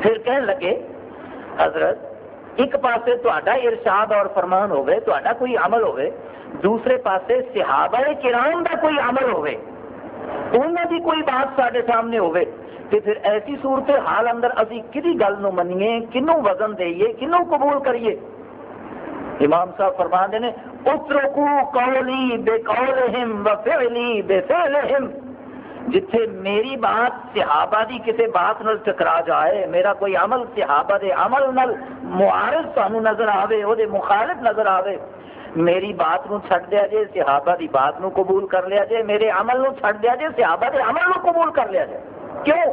پھر کہنے لگے، حضرت ایک پاسے تا ارشاد اور فرمان ہوئے تا کوئی عمل ہوئے دوسرے پاسے صحابہ کرام کا کوئی عمل ہوئے انہوں کی کوئی بات سارے سامنے ہوئے کہ پھر ایسی صورت حال اندر ابھی کسی گل نو منیے کنوں وزن دئیے کنوں قبول کریے امام صاحب فرما نے اترکو قولی بے قولہم و فعلی بے فعلہم جتھے میری بات صحابہ دی کسی بات نل ٹکرا جائے، میرا کوئی عمل صحابہ دے عمل نل معارض سانو نظر آوے، او دے مخالف نظر آوے، میری بات نو چھڑ دیا جائے صحابہ دی بات نو قبول کر لیا جائے میرے عمل نو چھڑ دیا جائے صحابہ دے عمل نو قبول کر لیا جائے کیوں؟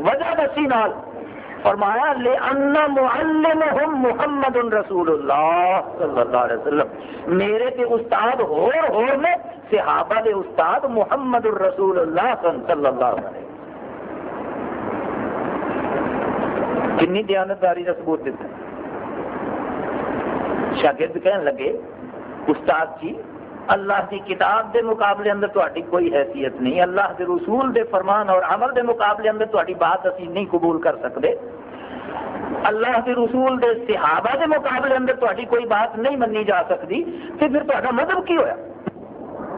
وجہ دسی نال۔ فرمایا، لے ان معلمہم محمد رسول اللہ صلی اللہ علیہ وسلم۔ میرے تے استاد ہور ہور نے صحابہ دے استاد محمد الرسول اللہ صلی اللہ علیہ وسلم۔ کنی دیانتداری کا ثبوت دیتا شاگرد کہنے لگے، استاد جی اللہ کی کتاب دے مقابلے اندر تاری کوئی حیثیت نہیں، اللہ کے رسول دے فرمان اور عمل دے مقابلے اندر تاری بات اسی نہیں قبول کر سکتے اللہ کے رسول دے صحابہ دے مقابلے اندر تاری کوئی بات نہیں منی جا سکتی تو پھر تا مذہب کی ہوا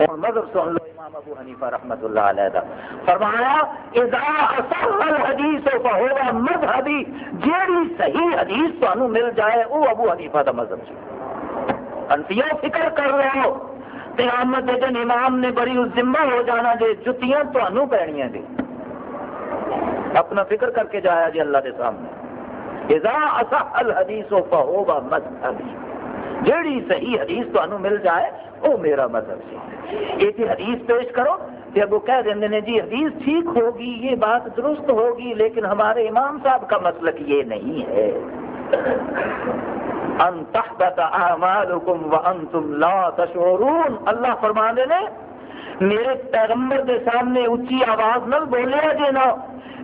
اور مذہب سن لو امام ابو حنیفہ رحمت اللہ علیہ دا۔ فرمایا، اذا اصح الحدیث فہو مذہبی، جیڑی صحیح حدیث تو مل جائے وہ ابو حنیفہ دا مذہب انتیوں فکر کر رہے ہو، قیامت دن امام نے بڑی ذمہ ہو جانا جی جتیاں تمہوں پینیاں جی اپنا فکر کر کے جایا جی اللہ کے سامنے۔ اذا اصح الحدیث فہو مذہبی جیڑی صحیح حدیث تمہیں مل جائے، وہ میرا مذہب سی یہ حدیث پیش کرو کہ وہ کہہ دیں نے جی حدیث ٹھیک ہوگی، یہ بات درست ہوگی، لیکن ہمارے امام صاحب کا مسلک یہ نہیں ہے۔ ان تحبت اعمالکم وانتم لا تشعرون۔ اللہ فرمانے نے، میرے پیغمبر کے سامنے اچھی آواز نہ بولیا جے نہ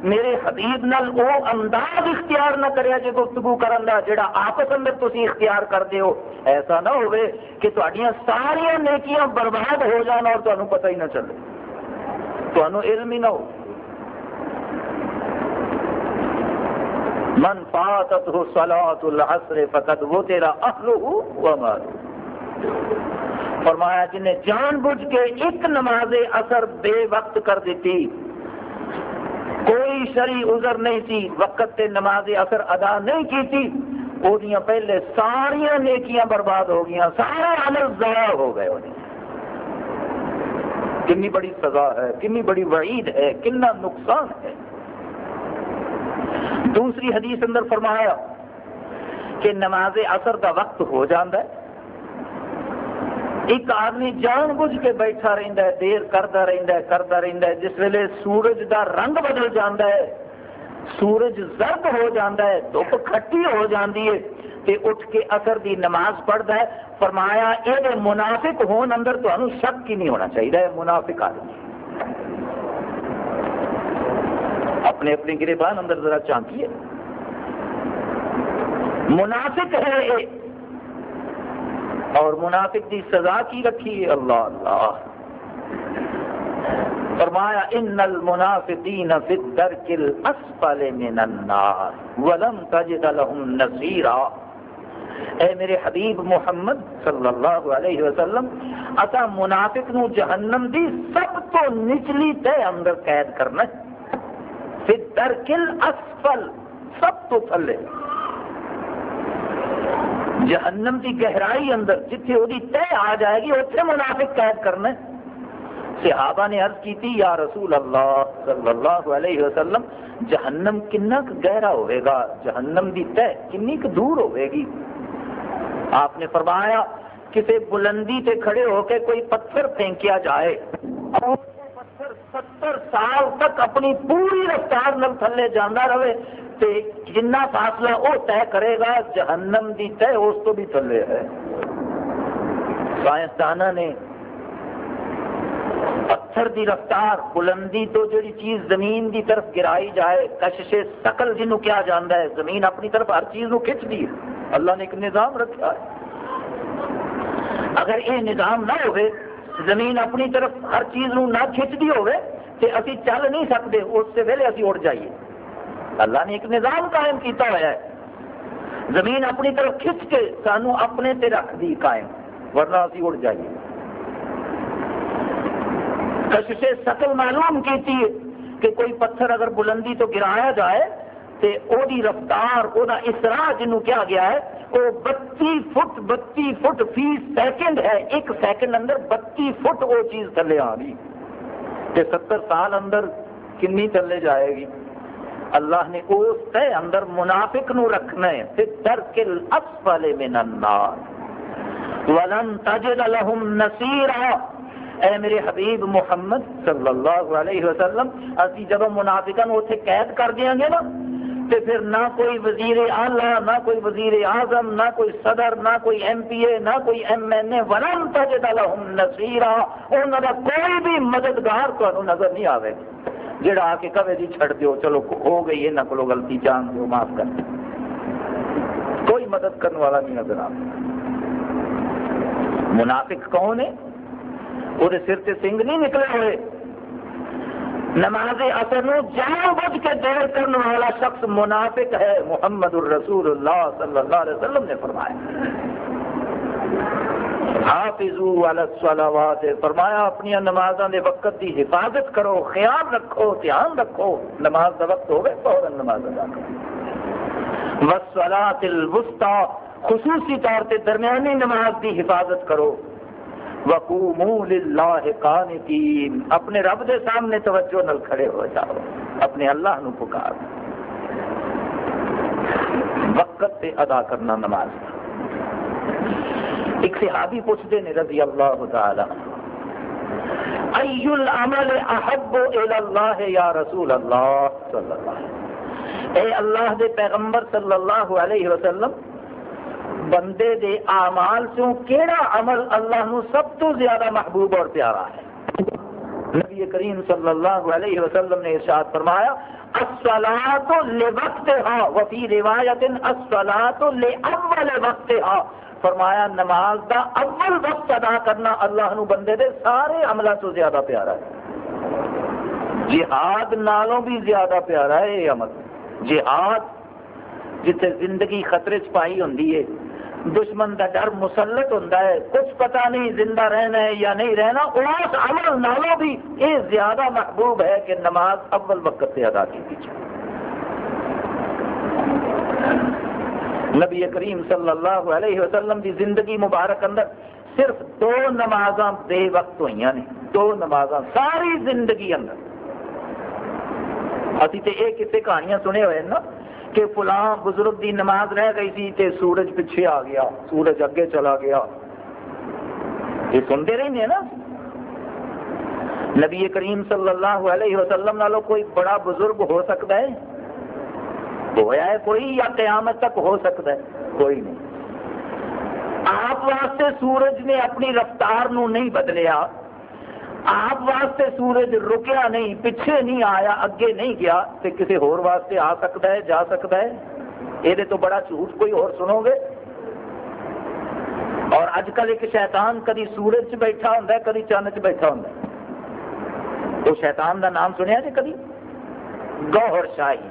میرے حبیب نال او انداز اختیار نہ کریا جے گفتگو کرن دا جڑا آپس اندر تسی اختیار کرتے ہو۔ ایسا نہ ہوئے کہ تہاڈیاں ساری نیکیاں برباد ہو جان اور تانوں پتہ ہی نہ چلے۔ تانوں علم ہی نہ ہو۔ من فاتته صلاة العصر فقد وتر اهله وماله۔ فرمایا جنہیں جان بوجھ کے ایک نماز اثر بے وقت کر دیتی کوئی شری عذر نہیں تھی، وقت تے نماز اثر ادا نہیں کی تھی۔ وہ پہلے ساریا نیکیاں برباد ہو گیا سارا عمل ضائع ہو گئے کنی بڑی سزا ہے کنی بڑی وعید ہے کنا نقصان ہے۔ دوسری حدیث اندر فرمایا کہ نماز اثر کا وقت ہو جاتا ہے۔ ایک آدمی جان بوجھ کے بیٹھا رہتا ہے، دیر کرتا رہتا ہے کرتا رہتا ہے۔ جس ویلے سورج دا رنگ بدل جاتا ہے، سورج زرد ہو جاتا ہے، دھوپ کھٹی ہو جاتی ہے تے اٹھ کے اثر دی نماز پڑھتا ہے۔ فرمایا یہ منافق ہون اندر تو شک ہی نہیں ہونا چاہیے منافق آدمی۔ اپنے اپنے گربان اندر ذرا چانکیے منافق ہے یہ اور منافق کی سزا کی رکھی ہے اللہ اللہ۔ فرمایا، ان المنافقین فی الدرک الاسفل من النار ولم تجد لهم نصیرا۔ اے میرے حبیب محمد صلی اللہ علیہ وسلم اتا منافق نو جہنم دی سب تو نچلی تے اندر قید کرنا۔ فی الدرک الاسفل، سب تو تھلے۔ جہنم کی گہرائی اندر جتھے وہ طے آ جائے گی اتنے منافق قید کرنا صحابہ نے عرض کی تھی، یا رسول اللہ صلی اللہ علیہ وسلم، جہنم کنا گہرا ہوئے گا؟ جہنم دی طے کنی دور ہوئے گی؟ آپ نے فرمایا کسی بلندی تے کھڑے ہو کے کوئی پتھر پھینکیا جائے۔ اور ستر سال تک اپنی پوری رفتار نل تھلے جانا رہے تے جنہ فاصلہ وہ طے کرے گا جہنم دی طے اس تو بھی تھلے ہے۔ سائنسدان نے پتھر دی رفتار، بلندی تو جڑی چیز زمین دی طرف گرائی جائے، کشش سکل جنوں کیا جانا ہے، زمین اپنی طرف ہر چیز نو کھچ دی اللہ نے ایک نظام رکھا ہے۔ اگر یہ نظام نہ ہوئے زمین اپنی طرف ہر چیز نو نہ کھچ دی ہوئے تے اسی چل نہیں سکتے، اس سے ویلے اسی اڑ جائیے۔ اللہ نے ایک نظام قائم کیتا ہوا ہے۔ زمین اپنی طرف کھچ کے سانو اپنے تے رکھ دی قائم، ورنہ اسی اڑ جائیے۔ کشش سکل معلوم کیتی ہے کہ کوئی پتھر اگر بلندی تو گرایا جائے تے او دی رفتار، او دا اسرا جنوں کیا گیا ہے وہ بتی فٹ بتی فٹ، فی سیکنڈ ہے، ایک سیکنڈ اندر بتی فٹ وہ چیز تھلے آ گئی۔ کہ ستر سال اندر کنی تھلے جائے گی۔ اللہ نے اس تے اندر منافق نو رکھنا ہے پھر ترکل اسفل من النار۔ ولن تجد لهم نصيرا اے میرے حبیب محمد صلی اللہ علیہ وسلم، اسی جب منافقن اتنے قید کر دیا گے نا تو پھر نہ کوئی وزیر اعلی، نہ کوئی وزیر اعظم، نہ کوئی صدر، نہ کوئی ایم پی اے، نہ کوئی ایم این اے، ولن تجد لهم نصيرا انہاں دا کوئی بھی مددگار تو نظر نہیں آئے گا جڑا آ کے کبھی جی چھڑ دیو، چلو ہو گئی یہاں کو غلطی جان دو معاف کر کوئی مدد کرنے والا نہیں نظر آتا منافق کون ہے؟ وہ سر سے سنگ نہیں نکلے ہوئے۔ نماز اثر نو جان بوجھ کے دیر کرنے والا شخص منافق ہے، محمد الرسول اللہ صلی اللہ علیہ وسلم نے فرمایا۔ حافظو علی الصلوات، فرمایا، اپنی نمازاں دے وقت دی حفاظت کرو، خیال رکھو، دھیان رکھو۔ نماز دا وقت ہوگا فوراً نماز ادا کرو۔ والصلاۃ الوسطى، خصوصی طور تے درمیانی نماز دی حفاظت کرو۔ وقوموا للہ قانتین۔ اپنے رب دے سامنے توجہ نل کھڑے ہو جاؤ۔ اپنے اللہ نو پکار۔ وقت پہ ادا کرنا نماز ایک صحابی پوچھتے ہیں رضی اللہ تعالی ای العمل احب الى اللہ یا رسول اللہ؟ صلی اللہ علیہ وسلم۔ اے اللہ دے پیغمبر صلی اللہ علیہ وسلم بندے دے اعمال چوں کیڑا عمل اللہ نو سب تو زیادہ محبوب اور پیارا ہے۔ نبی کریم صلی اللہ علیہ وسلم نے ارشاد فرمایا الصلاۃ لوقتها وفي روایت الصلاۃ لاول وقتها۔ فرمایا، نماز دا اول وقت ادا کرنا اللہ نو بندے دے سارے عملوں تو زیادہ پیارا ہے۔ جہاد نالوں بھی زیادہ پیارا ہے، یہ عمل۔ جہاد جتنے زندگی خطرے چ پائی ہوں دشمن کا ڈر مسلط ہوتا ہے۔ کچھ پتا نہیں زندہ رہنا ہے یا نہیں رہنا اس عمل نالوں بھی یہ زیادہ محبوب ہے کہ نماز اول وقت سے ادا کی جائے نبی کریم صلی اللہ علیہ وسلم کی زندگی مبارک اندر صرف دو نماز بے وقت ہوئی نے۔ دو نماز ساری زندگی اندر۔ ابھی تو یہ کتنے کہانیاں سنے ہوئے نا۔ کہ فلاں بزرگ دی نماز رہ گئی تھی تے سورج پیچھے آ گیا، سورج اگے چلا گیا۔ یہ سنتے رہتے نا؟ نبی کریم صلی اللہ علیہ وسلم نالو کوئی بڑا بزرگ ہو سکتا ہے؟ ہوا ہے کوئی یا قیامت تک ہو سکتا ہے؟ کوئی نہیں۔ آپ واسطے سورج نے اپنی رفتار نو نہیں بدلیا۔ آپ واسطے سورج رکیا نہیں، پیچھے نہیں آیا، اگے نہیں گیا تو کسی ہور واسطے آ سکتا ہے، جا سکتا ہے؟ یہ تو بڑا جھوٹ کوئی اور سنو گے؟ اور اج کل ایک شیطان کدی سورج چ بیٹھا ہوں کدی چند چ بیٹھا ہوں تو شیطان کا نام سنیا جی کدی؟ گوہر شاہی۔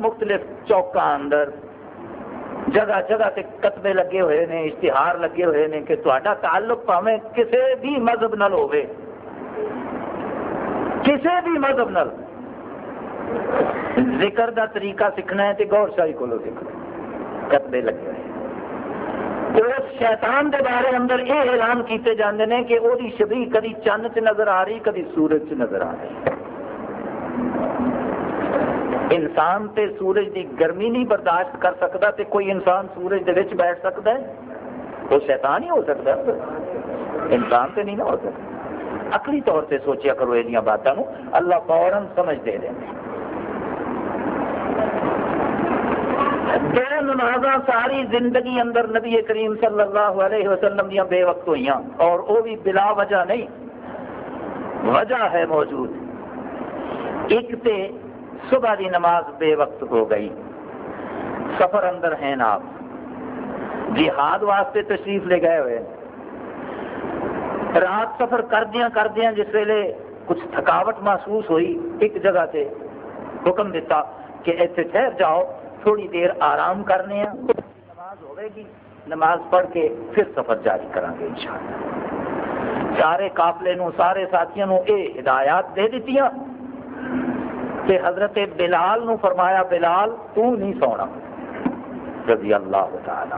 مختلف چوکا اندر جگہ جگہ تے کتبے لگے ہوئے نے اشتہار لگے ہوئے نے کہ تا تعلق پاوے کسی بھی مذہب نال ہوئے کسی بھی مذہب نال ذکر دا طریقہ سیکھنا ہے تو گور شاہی کو سیکھنا کتبے لگے ہوئے اس شیطان دے بارے اندر یہ اعلان کیتے جاندے ہیں کہ وہ شبی کدی چند چ نظر آ رہی کدی سورج چ نظر آ رہی انسان تے سورج دی گرمی نہیں برداشت کر سکتا تے کوئی انسان سورج دے وچ بیٹھ سکتا ہے؟ وہ شیطان ہی ہو سکتا ہے۔ انسان تے نہیں نہ ہو سکتا۔ عقلی طور سے سوچیا کرو یہ باتوں اللہ فوراً سمجھ دے دیں دو ساری زندگی اندر نبی کریم صلی اللہ علیہ وسلم دیا بے وقت ہوئی اور وہ بھی بلا وجہ نہیں۔ وجہ ہے موجود۔ ایک تے صبح دی نماز بے وقت ہو گئی۔ سفر اندر ہیں آپ۔ جہاد واسطے تشریف لے گئے ہوئے۔ رات سفر کردیا کردیا جس ویلے کچھ تھکاوٹ محسوس ہوئی ایک جگہ سے حکم دیتا کہ ایسے ٹھہر جاؤ، تھوڑی دیر آرام کرنے ہیں۔ نماز ہوئے گی۔ نماز پڑھ کے پھر سفر جاری کریں گے انشاءاللہ۔ سارے قافلے نو، سارے ساتھیوں نو اے ہدایات دے دیتی کہ حضرت بلال نو فرمایا، بلال، تو نہیں سونا۔ رضی اللہ تعالی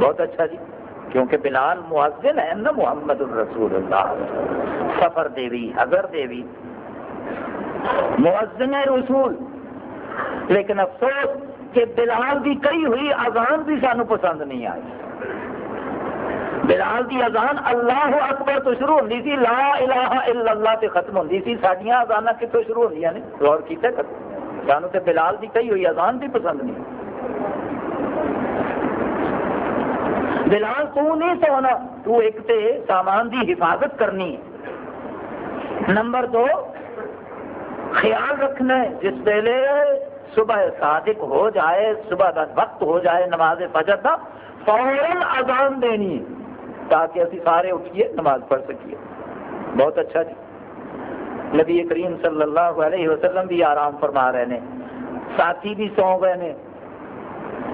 بہت اچھا جی کیونکہ بلال مؤذن ہے نا محمد الرسول اللہ۔ سفر دیوی، حضر دیوی۔ مؤذن رسول۔ لیکن افسوس کہ بلال کی کئی ہوئی اذان بھی سانو پسند نہیں آئی۔ بلال دی اذان اللہ اکبر تو شروع ہوتی سی، لا الہ الا اللہ تے ختم ہوتی سی۔ سڈیا اذان کتوں شروع ہوئی نے؟ غور کیا سانو تے بلال دی کئی ہوئی اذان بھی پسند نہیں۔ بلال، تو نہیں سونا، تو ایک تے سامان دی حفاظت کرنی ہے۔ نمبر دو، خیال رکھنا ہے۔ جس ویلے صبح صادق ہو جائے، صبح کا وقت ہو جائے، نماز فجر کا فوراً اذان دینی ہے۔ تاکہ اسی سارے اٹھیے، نماز پڑھ سکیے۔ بہت اچھا جی۔ نبی کریم صلی اللہ علیہ وسلم بھی آرام فرما رہے ہیں ساتھی بھی سو گئے ہیں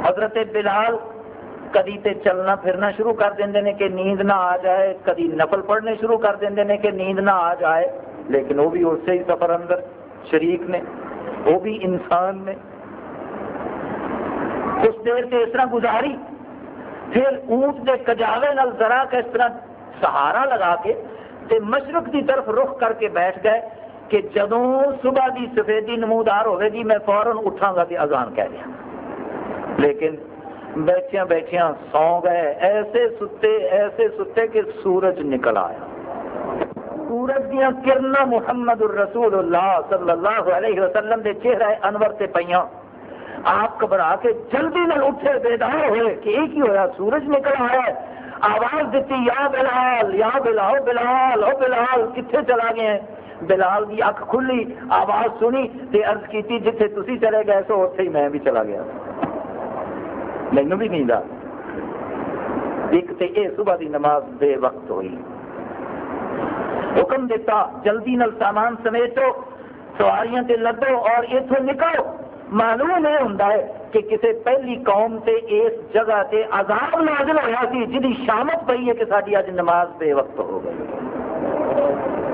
حضرت بلال کدی تے چلنا پھرنا شروع کر دیں کہ نیند نہ آ جائے، کدی نفل پڑھنے شروع کر دیں کہ نیند نہ آ جائے۔ لیکن وہ بھی اسی ہی سفر اندر شریک نے، وہ بھی انسان نے۔ کچھ دیر سے اس طرح گزاری۔ پھر اونٹ کے کجاوے نال ذرا کا اس طرح سہارا لگا کے تے مشرق کی طرف رخ کر کے بیٹھ گئے کہ جدوں صبح کی سفیدی نمودار ہوئے گی، میں فوراً اٹھاں گا کہ اذان کہہ دیا لیکن بیٹھیا بیٹھیا سو گئے۔ ایسے ستے ایسے ستے کہ سورج نکل آیا۔ سورج دیا کرنا محمد الرسول اللہ صلی اللہ علیہ وسلم دے چہرہ انور سے پہ آپ گھبرا کے جلدی نہ اٹھے بیدار ہوئے کہ ایک ہی ہوا سورج نکل آیا ہے۔ آواز دیتی، یا بلال یا بلال بلال، او بلال کتنے چلا گئے ہیں؟ بلال کی اک کھلی، آواز سنی تے عرض کیتی، جتھے تسی چلے گئے سو اتنے ہی میں بھی چلا گیا۔ مینو بھی نیند آ ایک تے اے صبح دی نماز بے وقت ہوئی۔ حکم دیتا، جلدی نل سامان سمیٹو، سواریاں تے لدو اور اتوں نکلو۔ معلوم یہ ہوں کہ کسی پہلی قوم سے اس جگہ سے عذاب نازل ہوا سی جی شامت پی ہے کہ ساری اج نماز بے وقت ہو گئی۔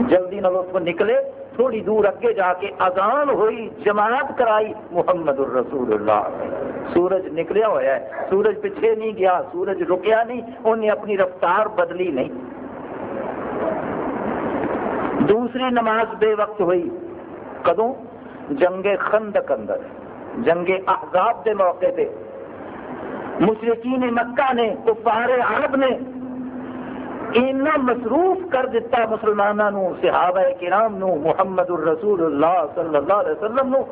جلدی نال اس کو نکلے، تھوڑی دور اگے جا کے اذان ہوئی، جماعت کرائی، محمد الرسول اللہ۔ سورج نکلیا ہوا ہے، سورج پیچھے نہیں گیا، سورج رکیا نہیں انہیں اپنی رفتار بدلی نہیں۔ دوسری نماز بے وقت ہوئی۔ کدوں؟ جنگ خندق اندر۔ جنگ احزاب کے موقع پہ۔ مشرقین مکہ نے، کفار عرب نے اینا مصروف کر دیتا مسلمانوں صحابہ کرام نو، محمد الرسول اللہ صلی اللہ علیہ وسلم نو۔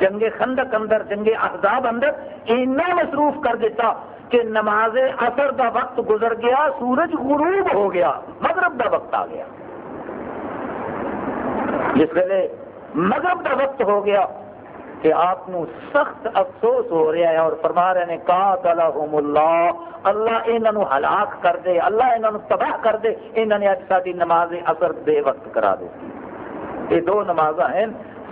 جنگ خندق اندر، جنگ احزاب اندر اینا مصروف کر دیتا کہ نماز اثر دا وقت گزر گیا، سورج غروب ہو گیا، مغرب دا وقت آ گیا۔ جس ویلے مغرب دا وقت ہو گیا کہ آپ نو سخت افسوس ہو رہا ہے اور فرما رہے ہیں، قاتلہم اللہ اللہ انہوں ہلاک کر دے، اللہ انہوں تباہ کر دے انہوں نے اج ساری نماز اثر بے وقت کرا دی۔ یہ دو نماز ہیں۔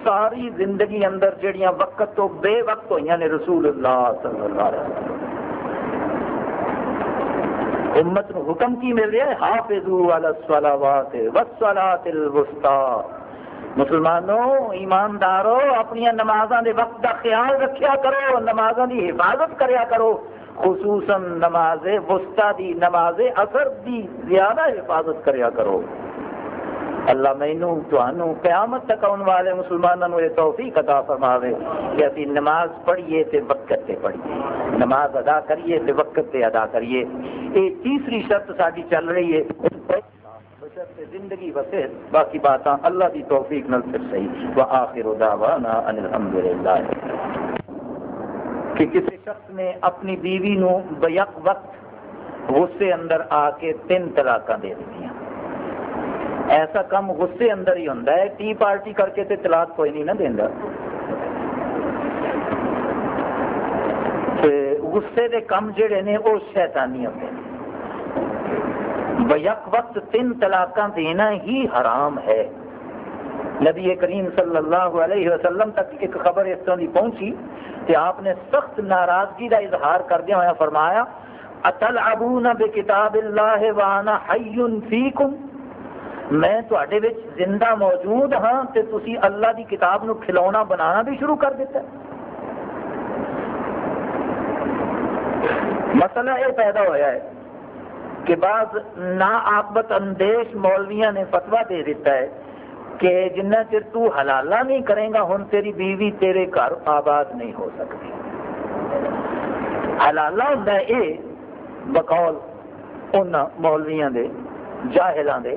ساری زندگی اندر جڑیاں وقت تو بے وقت ہوئی نے رسول اللہ صلی اللہ علیہ وسلم۔ امت نو حکم کی مل رہا ہے؟ حافظو علی الصلاوات والصلاة الوسطى مسلمانوں، ایمانداروں، اپنی نمازوں کے وقت کا خیال رکھیا کرو نمازوں کی حفاظت کریا کرو، خصوصاً نماز وسطا دی نماز اثر دی زیادہ حفاظت کریا کرو۔ اللہ مینو تمہوں قیامت تک آنے والے مسلمانوں یہ توفیق عطا فرماوے کہ ابھی نماز پڑھیے تے وقت سے پڑھیے۔ نماز ادا کریے تے وقت سے ادا کریے۔ یہ تیسری شرط ساری چل رہی ہے۔ سے زندگی بسے باقی بات اللہ کی توفیق نل پھر صحیح و آخر دعوانا ان الحمدللہ۔ کہ کسی شخص نے اپنی بیوی نو بیک وقت غصے اندر آ کے تین طلاق دے دی ایسا کم غصے اندر ہی ہوتا ہے، ٹی پارٹی کر کے تے طلاق کوئی نہیں نہ دینا غصے دے کم جڑے نے، وہ شیطانی ہوتے ہیں بیک وقت تین طلاق دینا ہی حرام ہے۔ نبی کریم صلی اللہ علیہ وسلم تک ایک خبر اس طرح کی پہنچی کہ آپ نے سخت ناراضگی کا اظہار کردیا ہوا فرمایا اتل ابو بے کتاب اللہ وانا فیکم۔ میں تے زندہ موجود ہاں تے تسی اللہ دی کتاب نو کھلونا بنانا بھی شروع کر دیتا ہے۔ مسئلہ یہ پیدا ہوا ہے کہ بعض نا آکبت اندیش مولویاں نے فتوا دے دیتا ہے کہ جنہ چر تو حلالہ نہیں کرے گا، ہن تیری بیوی تیرے گھر آباد نہیں ہو سکتی۔ حلالہ ہوں اے بقول ان مولویاں دے، جاہلاں دے،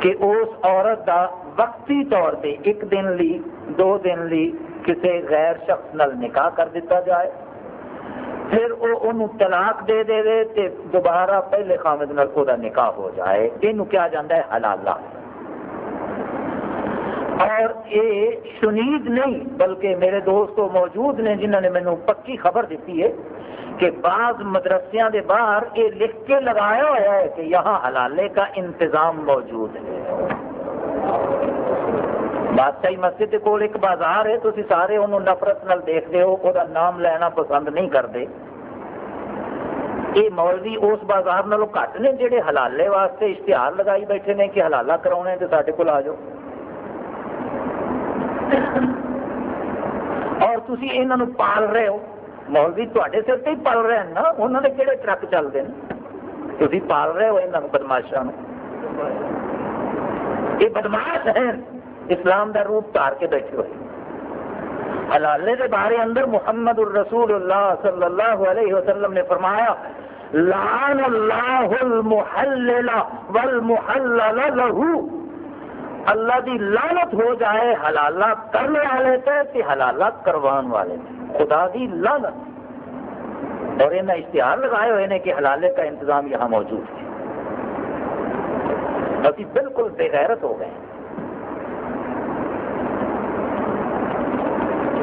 کہ اس عورت دا وقتی طور پہ ایک دن لی، دو دن لی کسی غیر شخص نل نکاح کر دیتا جائے۔ پھر وہ طلاق دے دے دے تے دوبارہ پہلے خامد نال نکاح ہو جائے۔ یہ کیا جانا ہے؟ حلالہ اور یہ شنید نہیں، بلکہ میرے دوست موجود نے جنہوں نے مینو پکی خبر دیتی ہے کہ بعض مدرسیاں دے باہر یہ لکھ کے لگایا ہوا ہے کہ یہاں حلالے کا انتظام موجود ہے۔ بادشاہی مسجد کے کول ایک بازار ہے تھی سارے انہوں نفرت نال دیکھتے ہو وہ نام لینا پسند نہیں کرتے یہ مولوی اس بازار نالوں گھٹ نے جہے حلالے واسطے اشتہار لگائی بیٹھے نے کہ حلالہ کرا تو سارے کو آ جاؤ اور تھی یہاں پال رہے ہو مولوی تے سر سے ہی پل رہے ہیں نا انہوں نے کہڑے ٹرک چلتے ہیں تھی پال رہے ہو یہاں بدماشا یہ بدماش ہیں اسلام دا روپ تار کے بیٹھے ہوئے۔ حلالے کے بارے اندر محمد الرسول اللہ صلی اللہ علیہ وسلم نے فرمایا، لعن اللہ المحلل والمحلل له۔ اللہ دی لعنت ہو جائے حلالہ کرنے والے تے حلالہ کروان والے خدا دی لعنت۔ اور انہیں اشتہار لگائے ہوئے نے کہ حلالے کا انتظام یہاں موجود ہے۔ ابھی بالکل بے غیرت ہو گئے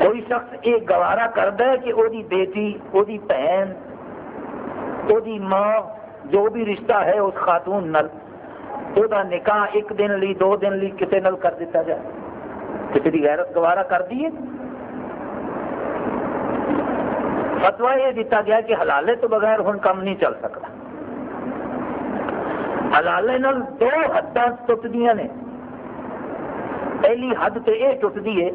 کوئی شخص یہ گوارا کرتا ہے کہ وہ بیٹی وہ بہن وہ ماں، جو بھی رشتہ ہے اس خاتون نل۔ وہ نکاح ایک دن لی، دو دن لی کسی نل کر دیتا جائے۔ کسی کی غیرت گوارا کر دیے فتوا یہ دیتا گیا کہ حلالے تو بغیر ہوں کم نہیں چل سکتا۔ حلالے نل دو حداں ٹوٹدیاں نے۔ پہلی حد تو یہ ٹوٹتی ہے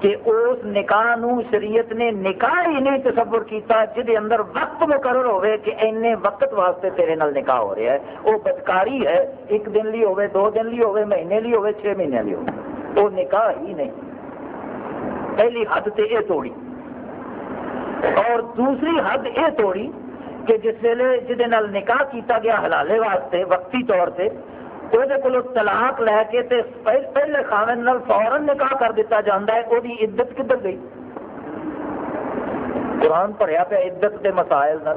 کہ اس نکاح نو شریعت نے نکاح ہی نہیں تصور کیتا جہد اندر وقت مقرر ہوئے کہ اینے وقت واسطے تیرے نال نکاح ہو رہا ہے۔ وہ بدکاری ہے، ایک دن لی ہوئے، دو دن لی ہوئے، مہینے لی ہوئے، چھ مہینے لی ہوئے۔ وہ نکاح ہی نہیں۔ پہلی حد تے یہ توڑی۔ اور دوسری حد یہ توڑی کہ جس ویلے جہد نکاح کیتا گیا حلالے واسطے، وقتی طور سے وہ طلاق لے کے تے پہلے خاوند نال فوراً نکاح کر دیتا جاتا ہے وہی عدت کدھر گئی؟ قرآن پڑھیا پیا عدت کے مسائل نال۔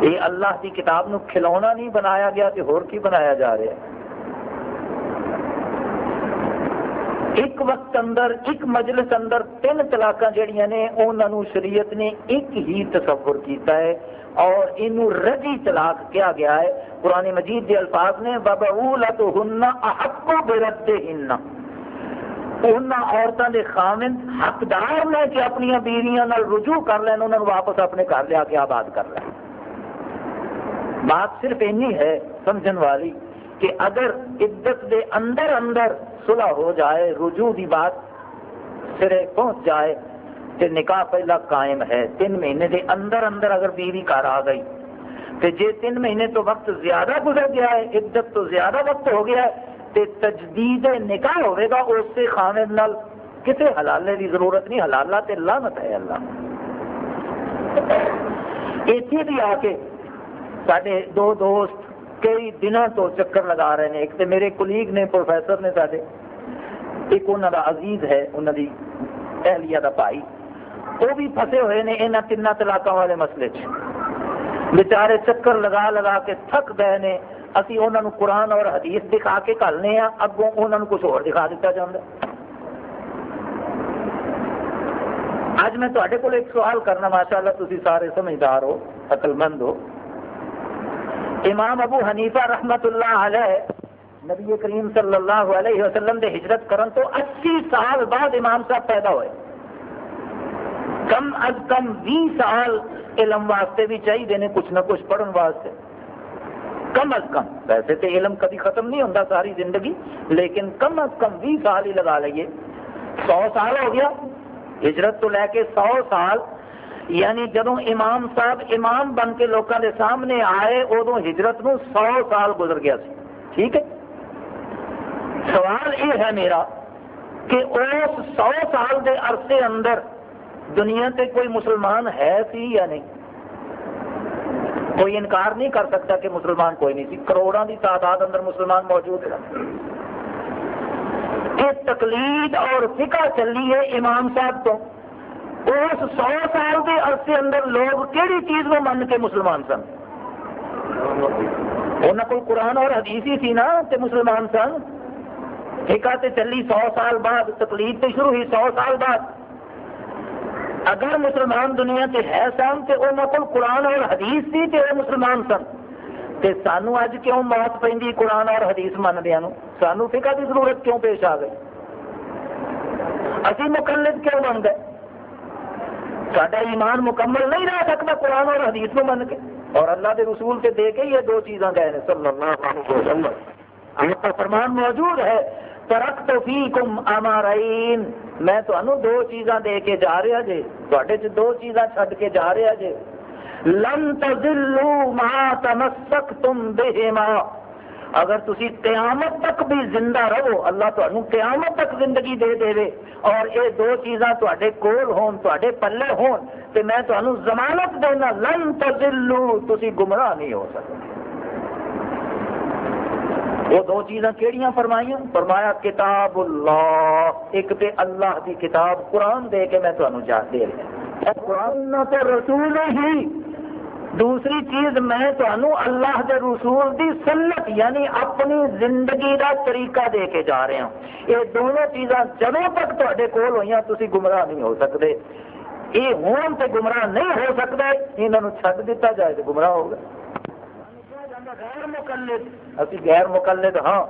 یہ اللہ کی کتاب نو کھلونا نہیں بنایا گیا تو ہور کی بنایا جا رہا ہے؟ ایک وقت اندر ایک مجلس اندر تین طلاق جہیا نے انہوں شریعت نے ایک ہی تصور کیتا ہے اور انہوں رجی طلاق کیا گیا ہے قرآن مجید کے الفاظ نے بابا تو ہننا احق برد ہننا ان عورتوں کے خامن حقدار نے کہ اپنی بیویاں رجوع کر لین انہوں نے واپس اپنے گھر لیا کے آباد کر لیں بات صرف اینی ہے سمجھن والی کہ اگر عدت دے اندر اندر صلح ہو جائے، رجوع دی بات سرے پہنچ جائے تو نکاح پہلا قائم ہے۔ تین مہینے دے اندر اندر اگر بیوی کار آ گئی تو جے تین مہینے تو وقت زیادہ گزر گیا ہے، عدت تو زیادہ وقت ہو گیا ہے تو تجدید نکاح ہوئے گا، اس سے خامد نال کسی حلالے کی ضرورت نہیں، حلالہ تے لانت ہے اللہ۔ اتنے بھی آ کے سارے دو دوست کئی دنوں تو چکر لگا رہے ہیں۔ ایک تو میرے کلیگ نے، پروفیسر نے سارے ایک انہوں کا عزیز ہے انہوں کی اہلیہ کا بھائی۔ وہ بھی پھسے ہوئے نے یہاں تین طلاق والے مسئلے بچارے چکر لگا لگا کے تھک گئے نے۔ اسی انہوں نے قرآن اور حدیث دکھا کے کلنے ہاں اگوں انہوں نے کچھ اور دکھا دیتا جاتا اج میں تے کو ایک سوال کرنا ماشاء اللہ تھی سارے سمجھدار ہو عقل مند ہو۔ امام ابو حنیفہ رحمت اللہ علیہ، نبی کریم صلی اللہ علیہ وسلم دے ہجرت کرن تو اسی سال بعد امام صاحب پیدا ہوئے۔ کم از کم بھی سال علم واسطے بھی چاہیے نے کچھ نہ کچھ پڑھن واسطے۔ کم از کم، ویسے تو علم کبھی ختم نہیں ہوتا ساری زندگی، لیکن کم از کم بھی سال ہی لگا لئیے۔ سو سال ہو گیا، ہجرت تو لے کے سو سال یعنی جدو امام صاحب امام بن کے لوگوں کے سامنے آئے ادو ہجرت نو سو سال گزر گیا سی۔ ٹھیک ہے؟ سوال یہ ہے میرا کہ اس سو سال کے عرصے اندر دنیا تے کوئی مسلمان ہے سی یا نہیں؟ کوئی انکار نہیں کر سکتا کہ مسلمان کوئی نہیں سی۔ کروڑوں کی تعداد اندر مسلمان موجود ہے یہ تقلید اور فکا چلی ہے امام صاحب تو۔ اس سو سال کے عرصے اندر لوگ کہڑی چیز کو من کے مسلمان سن؟ انہوں کو قرآن اور حدیث ہی سی نا تے مسلمان سن۔ ٹھیکا تے چلی سو سال بعد، تقلید تے شروع ہوئی سو سال بعد۔ اگر مسلمان دنیا سے ہے سن تو انہوں کو قرآن اور حدیث سی تو وہ مسلمان سن۔ تے سانو اج کیوں موت پہ قرآن اور حدیث مندیا سانو فکا کی ضرورت کیوں پیش آ گئی؟ اسی مقلد کیوں بن گئے؟ سڈا ایمان مکمل نہیں رہ سکتا قرآن اور حدیث کو من کے۔ اور اللہ کے رسول سے دے کے یہ دو چیزاں گئے ہیں، صلی اللہ علیہ وسلم۔ آپ کا فرمان موجود ہے، ترک تو فی کم امارائن میں تمہیں دو چیزاں دے کے جا رہا جی تے دو چیزاں چھڈ کے جا رہا جی لن تزلو ما تمسک تم بہما۔ اگر تسی قیامت تک بھی زندہ رہو، اللہ تمہیں قیامت تک زندگی دے دے اور یہ دو چیزاں تے کول ہون تے پلے ہون، تے میں تمہیں ضمانت دینا، لن تزلو تسی گمراہ نہیں ہو سکتے۔ وہ دو چیزاں کیڑیاں فرمائیاں؟ فرمایا کتاب اللہ ایک تے اللہ کی کتاب قرآن دے کے میں تمہیں جا دے رہا قرآن تو رسول ہی۔ دوسری چیز میں تمہوں اللہ کے رسول دی سنت یعنی اپنی زندگی دا طریقہ دے کے جا رہا ہوں۔ یہ دونوں چیزاں جب تک تے کول ہوئی تھی گمراہ نہیں ہو سکتے یہ ہون تے گمراہ نہیں ہو سکتا یہاں چھڈ دیتا جائے تو گمراہ ہوگا غیر مقلد، اسی غیر مقلد ہاں۔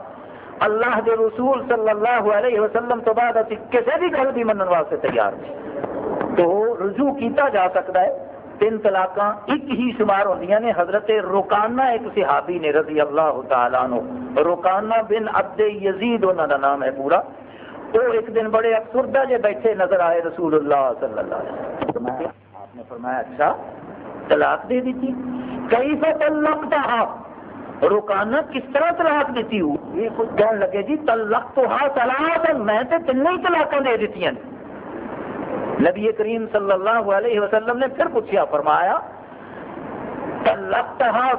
اللہ کے رسول صلی اللہ علیہ وسلم تو بعد اسی کسی بھی گل بھی منن واسطے تیار نہیں۔ تو رجوع کیتا جا سکتا ہے۔ تین طلاق ایک ہی شمار ہوندیاں یعنی نے حضرت روکانہ ایک صحابی نے رضی اللہ تعالیٰ نو روکانہ بن عبد یزید انہوں کا نام ہے پورا. وہ ایک دن بڑے افسردہ جے بیٹھے نظر آئے رسول اللہ صلی اللہ علیہ وسلم۔ آپ نے فرمایا اچھا طلاق دے دیتی۔ کئی سا تلق آپ روکانا کس طرح طلاق دیتی ہوں یہ کچھ کہنے لگے جی تلق تو ہاں طلاق میں تے تین ہی طلاقاں دے دیتی ہیں نبی کریم صلی اللہ علیہ وسلم نے پھر پوچھا فرمایا؟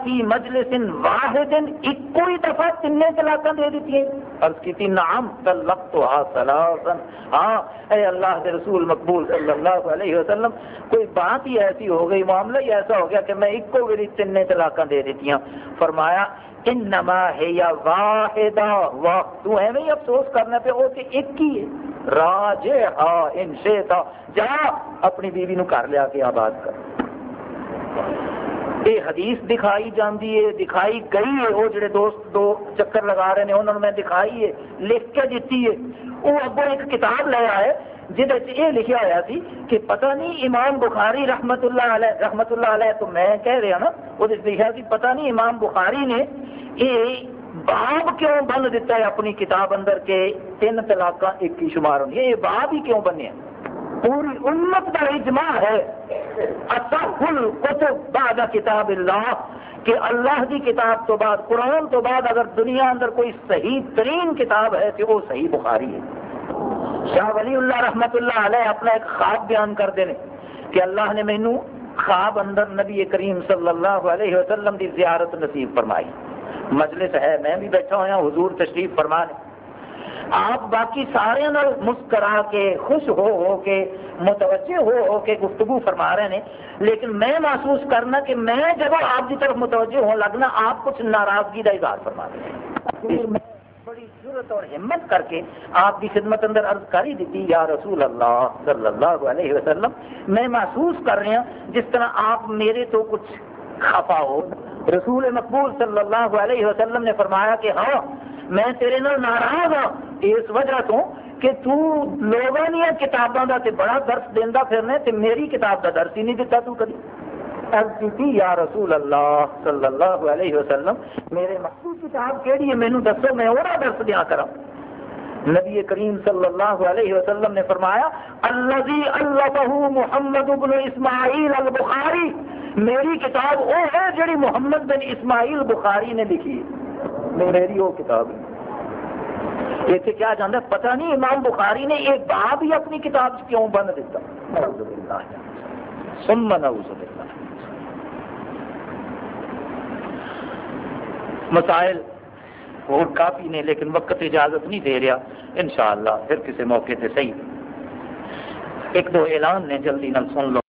فی مجلس واحد، ایک ہی دفعہ تین طلاق دے دیتی ہیں۔ عرض کی تھی نام ثلاثا۔ ہاں اے اللہ کے رسول مقبول صلی اللہ علیہ وسلم، کوئی بات ہی ایسی ہو گئی، معاملہ ہی ایسا ہو گیا کہ میں ایک کو تین طلاق دے دیتی ہوں فرمایا انما ہے یا واحدہ، واہ، تو ایویں ہی افسوس کرنا پہ وہ کہ ایک ہی ہے۔ راج ہا ان شیتا جا اپنی بیوی نو کر لیا کے آباد کر۔ یہ حدیث دکھائی جاندی ہے، دکھائی گئی ہے۔ وہ جڑے دوست دو چکر لگا رہے ہیں انہوں نے میں دکھائی ہے، لکھ کے دیتی ہے۔ وہ اگو ایک کتاب لے آئے یہ لکھا ہوا سی کہ پتہ نہیں امام بخاری رحمت اللہ علیہ رحمت اللہ علیہ تو میں کہہ رہا نا، وہ لکھا سی پتہ نہیں امام بخاری نے یہ باب کیوں بن دیتا ہے اپنی کتاب اندر کے تین طلاق ایک ہی شمار ہونی یہ باب ہی کیوں بنے پوری امت کا اجماع ہے۔ بعد کتاب اللہ، کہ اللہ کی کتاب تو بعد، قرآن تو بعد، اگر دنیا اندر کوئی صحیح ترین کتاب ہے تو وہ صحیح بخاری ہے۔ شاہ ولی اللہ رحمت اللہ علیہ اپنا ایک خواب بیان کرتے ہیں کہ اللہ نے مینو خواب اندر نبی کریم صلی اللہ علیہ وسلم کی زیارت نصیب فرمائی۔ مجلس ہے، میں بھی بیٹھا ہوا حضور تشریف فرما لیں۔ آپ باقی سارے مسکرا کے، خوش ہو ہو کے، متوجہ ہو ہو کے گفتگو فرما رہے ہیں۔ لیکن میں محسوس کرنا کہ میں جب آپ کی طرف متوجہ ہو لگنا آپ کچھ ناراضگی کا اظہار فرما رہے ہیں۔ بڑی ضرورت اور ہمت کر کے آپ کی خدمت اندر عرض کر ہی دیتی، یا رسول اللہ صلی اللہ علیہ وسلم، میں محسوس کر رہا جس طرح آپ میرے تو کچھ خفا ہو۔ رسول مقبول صلی اللہ علیہ وسلم نے فرمایا کہ ہاں میں تیرے نال ناراض ہوں اس وجہ تو کہ تو لوگوں نے کتابوں کا بڑا درس دینا پھرنا تے میری کتاب کا درس ہی نہیں دیتا تو کبھی کی یا رسول اللہ صلی اللہ علیہ وسلم میرے مقصود کتاب کہڑی ہے مینو دسو، میں وہ درس دیا کرا۔ نبی کریم صلی اللہ علیہ وسلم نے فرمایا اللہ اللہ محمد ابن اسماعیل البخاری۔ میری کتاب وہ ہے جڑی محمد بن اسماعیل بخاری نے لکھی۔ میری وہ کتاب اتنے کیا جانا پتہ نہیں امام بخاری نے ایک باب ہی اپنی کتاب کیوں بن دیتا۔ سمن مسائل اور کافی نے، لیکن وقت اجازت نہیں دے رہا۔ انشاءاللہ پھر کسی موقع سے صحیح۔ ایک دو اعلان نے، جلدی نہ سن لو۔